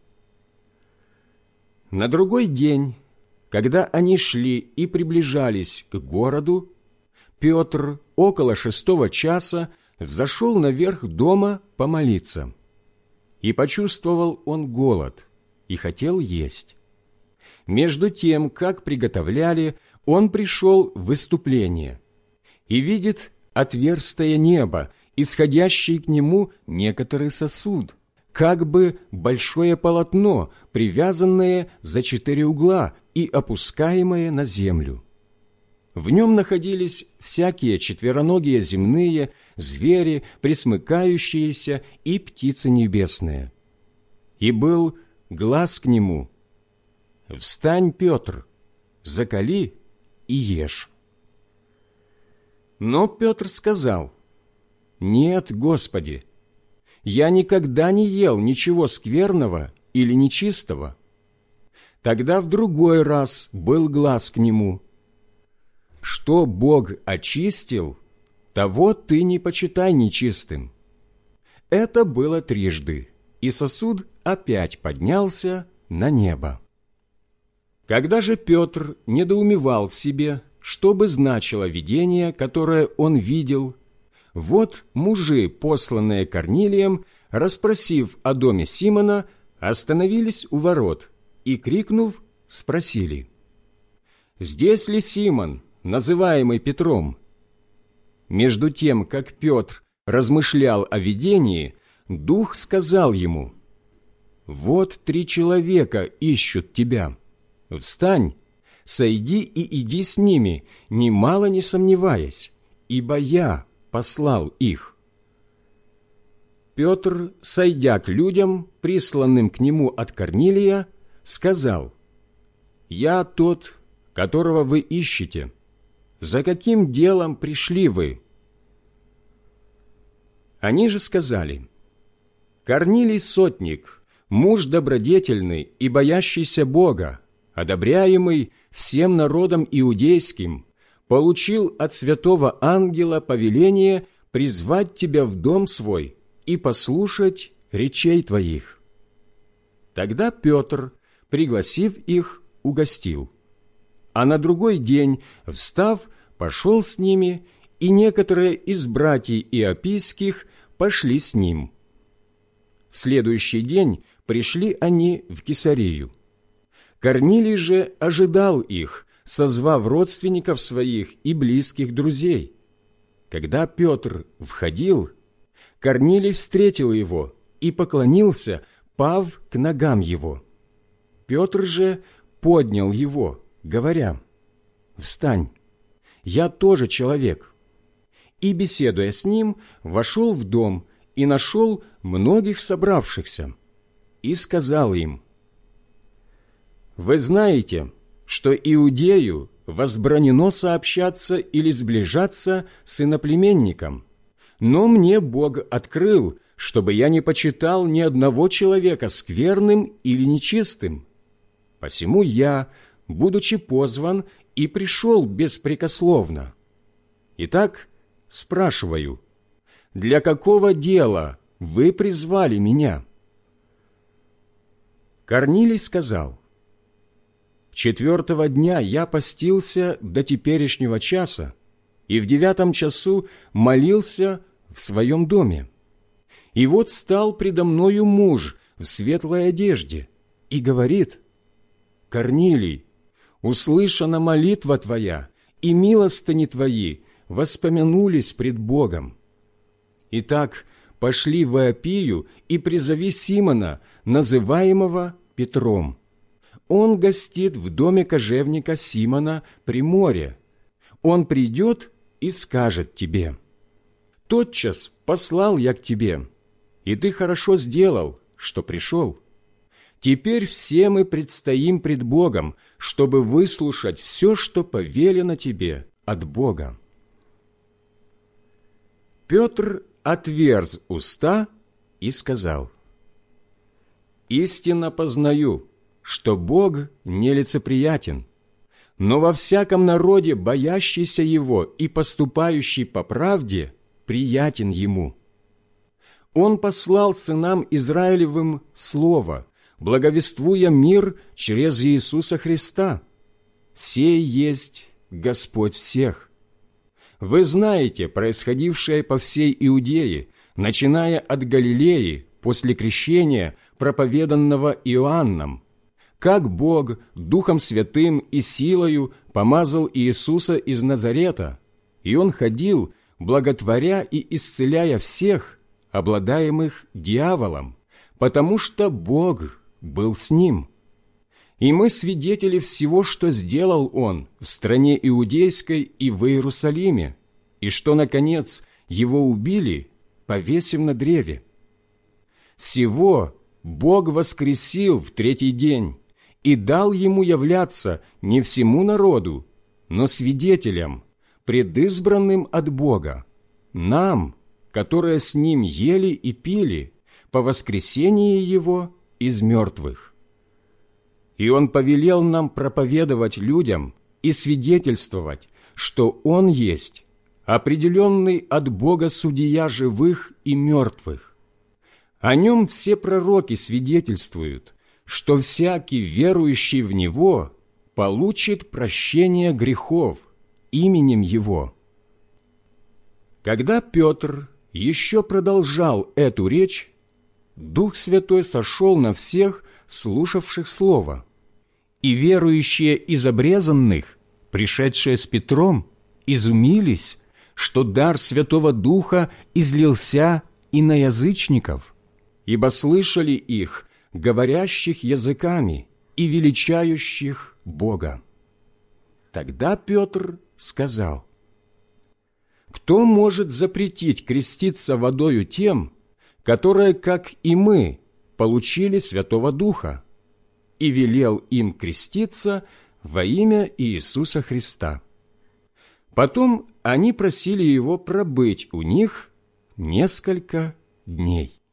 На другой день, когда они шли и приближались к городу, Петр около шестого часа взошел наверх дома помолиться. И почувствовал он голод, и хотел есть. Между тем, как приготовляли, он пришел в выступление и видит отверстое небо, исходящий к нему некоторый сосуд, как бы большое полотно, привязанное за четыре угла и опускаемое на землю. В нем находились всякие четвероногие земные, звери, присмыкающиеся и птицы небесные. И был глаз к нему. «Встань, Петр, закали и ешь». Но Петр сказал, «Нет, Господи, я никогда не ел ничего скверного или нечистого». Тогда в другой раз был глаз к нему. «Что Бог очистил, того ты не почитай нечистым». Это было трижды, и сосуд опять поднялся на небо. Когда же Петр недоумевал в себе, что бы значило видение, которое он видел, вот мужи, посланные Корнилием, расспросив о доме Симона, остановились у ворот и, крикнув, спросили, «Здесь ли Симон, называемый Петром?» Между тем, как Петр размышлял о видении, Дух сказал ему, «Вот три человека ищут тебя. Встань, сойди и иди с ними, немало не сомневаясь, ибо я послал их». Петр, сойдя к людям, присланным к нему от Корнилия, сказал, «Я тот, которого вы ищете. За каким делом пришли вы?» Они же сказали, Корнилий сотник, муж добродетельный и боящийся Бога, одобряемый всем народом иудейским, получил от святого ангела повеление призвать тебя в дом свой и послушать речей твоих. Тогда Петр, пригласив их, угостил. А на другой день, встав, пошел с ними, и некоторые из братьев иопийских пошли с ним – в следующий день пришли они в Кесарию. Корнилий же ожидал их, созвав родственников своих и близких друзей. Когда Петр входил, Корнилий встретил его и поклонился, пав к ногам его. Петр же поднял его, говоря, «Встань, я тоже человек». И, беседуя с ним, вошел в дом и нашел многих собравшихся, и сказал им, «Вы знаете, что Иудею возбранено сообщаться или сближаться с иноплеменником, но мне Бог открыл, чтобы я не почитал ни одного человека скверным или нечистым. Посему я, будучи позван, и пришел беспрекословно. Итак, спрашиваю, для какого дела вы призвали меня?» Корнилий сказал, «Четвертого дня я постился до теперешнего часа, и в девятом часу молился в своем доме. И вот стал предо мною муж в светлой одежде и говорит, «Корнилий, услышана молитва твоя, и милостыни твои воспомянулись пред Богом. Итак, пошли в Иопию и призови Симона, называемого Петром. Он гостит в доме кожевника Симона при море. Он придет и скажет тебе, «Тотчас послал я к тебе, и ты хорошо сделал, что пришел. Теперь все мы предстоим пред Богом, чтобы выслушать все, что повелено тебе от Бога». Петр отверз уста и сказал, «Истинно познаю, что Бог нелицеприятен, но во всяком народе, боящийся Его и поступающий по правде, приятен Ему. Он послал сынам Израилевым Слово, благовествуя мир через Иисуса Христа. Сей есть Господь всех. Вы знаете происходившее по всей Иудее, начиная от Галилеи, после крещения, проповеданного Иоанном, как Бог Духом Святым и силою помазал Иисуса из Назарета, и Он ходил, благотворя и исцеляя всех, обладаемых дьяволом, потому что Бог был с Ним. И мы свидетели всего, что сделал Он в стране Иудейской и в Иерусалиме, и что, наконец, Его убили, повесив на древе. Всего Бог воскресил в третий день и дал Ему являться не всему народу, но свидетелям, предизбранным от Бога, нам, которые с Ним ели и пили по воскресении Его из мертвых. И Он повелел нам проповедовать людям и свидетельствовать, что Он есть определенный от Бога судья живых и мертвых. О Нем все пророки свидетельствуют, что всякий верующий в Него получит прощение грехов именем Его. Когда Петр еще продолжал эту речь, Дух Святой сошел на всех, слушавших Слово. И верующие из обрезанных, пришедшие с Петром, изумились, что дар Святого Духа излился и на язычников, ибо слышали их, говорящих языками и величающих Бога. Тогда Петр сказал, «Кто может запретить креститься водою тем, которые, как и мы, получили Святого Духа, и велел им креститься во имя Иисуса Христа. Потом они просили его пробыть у них несколько дней.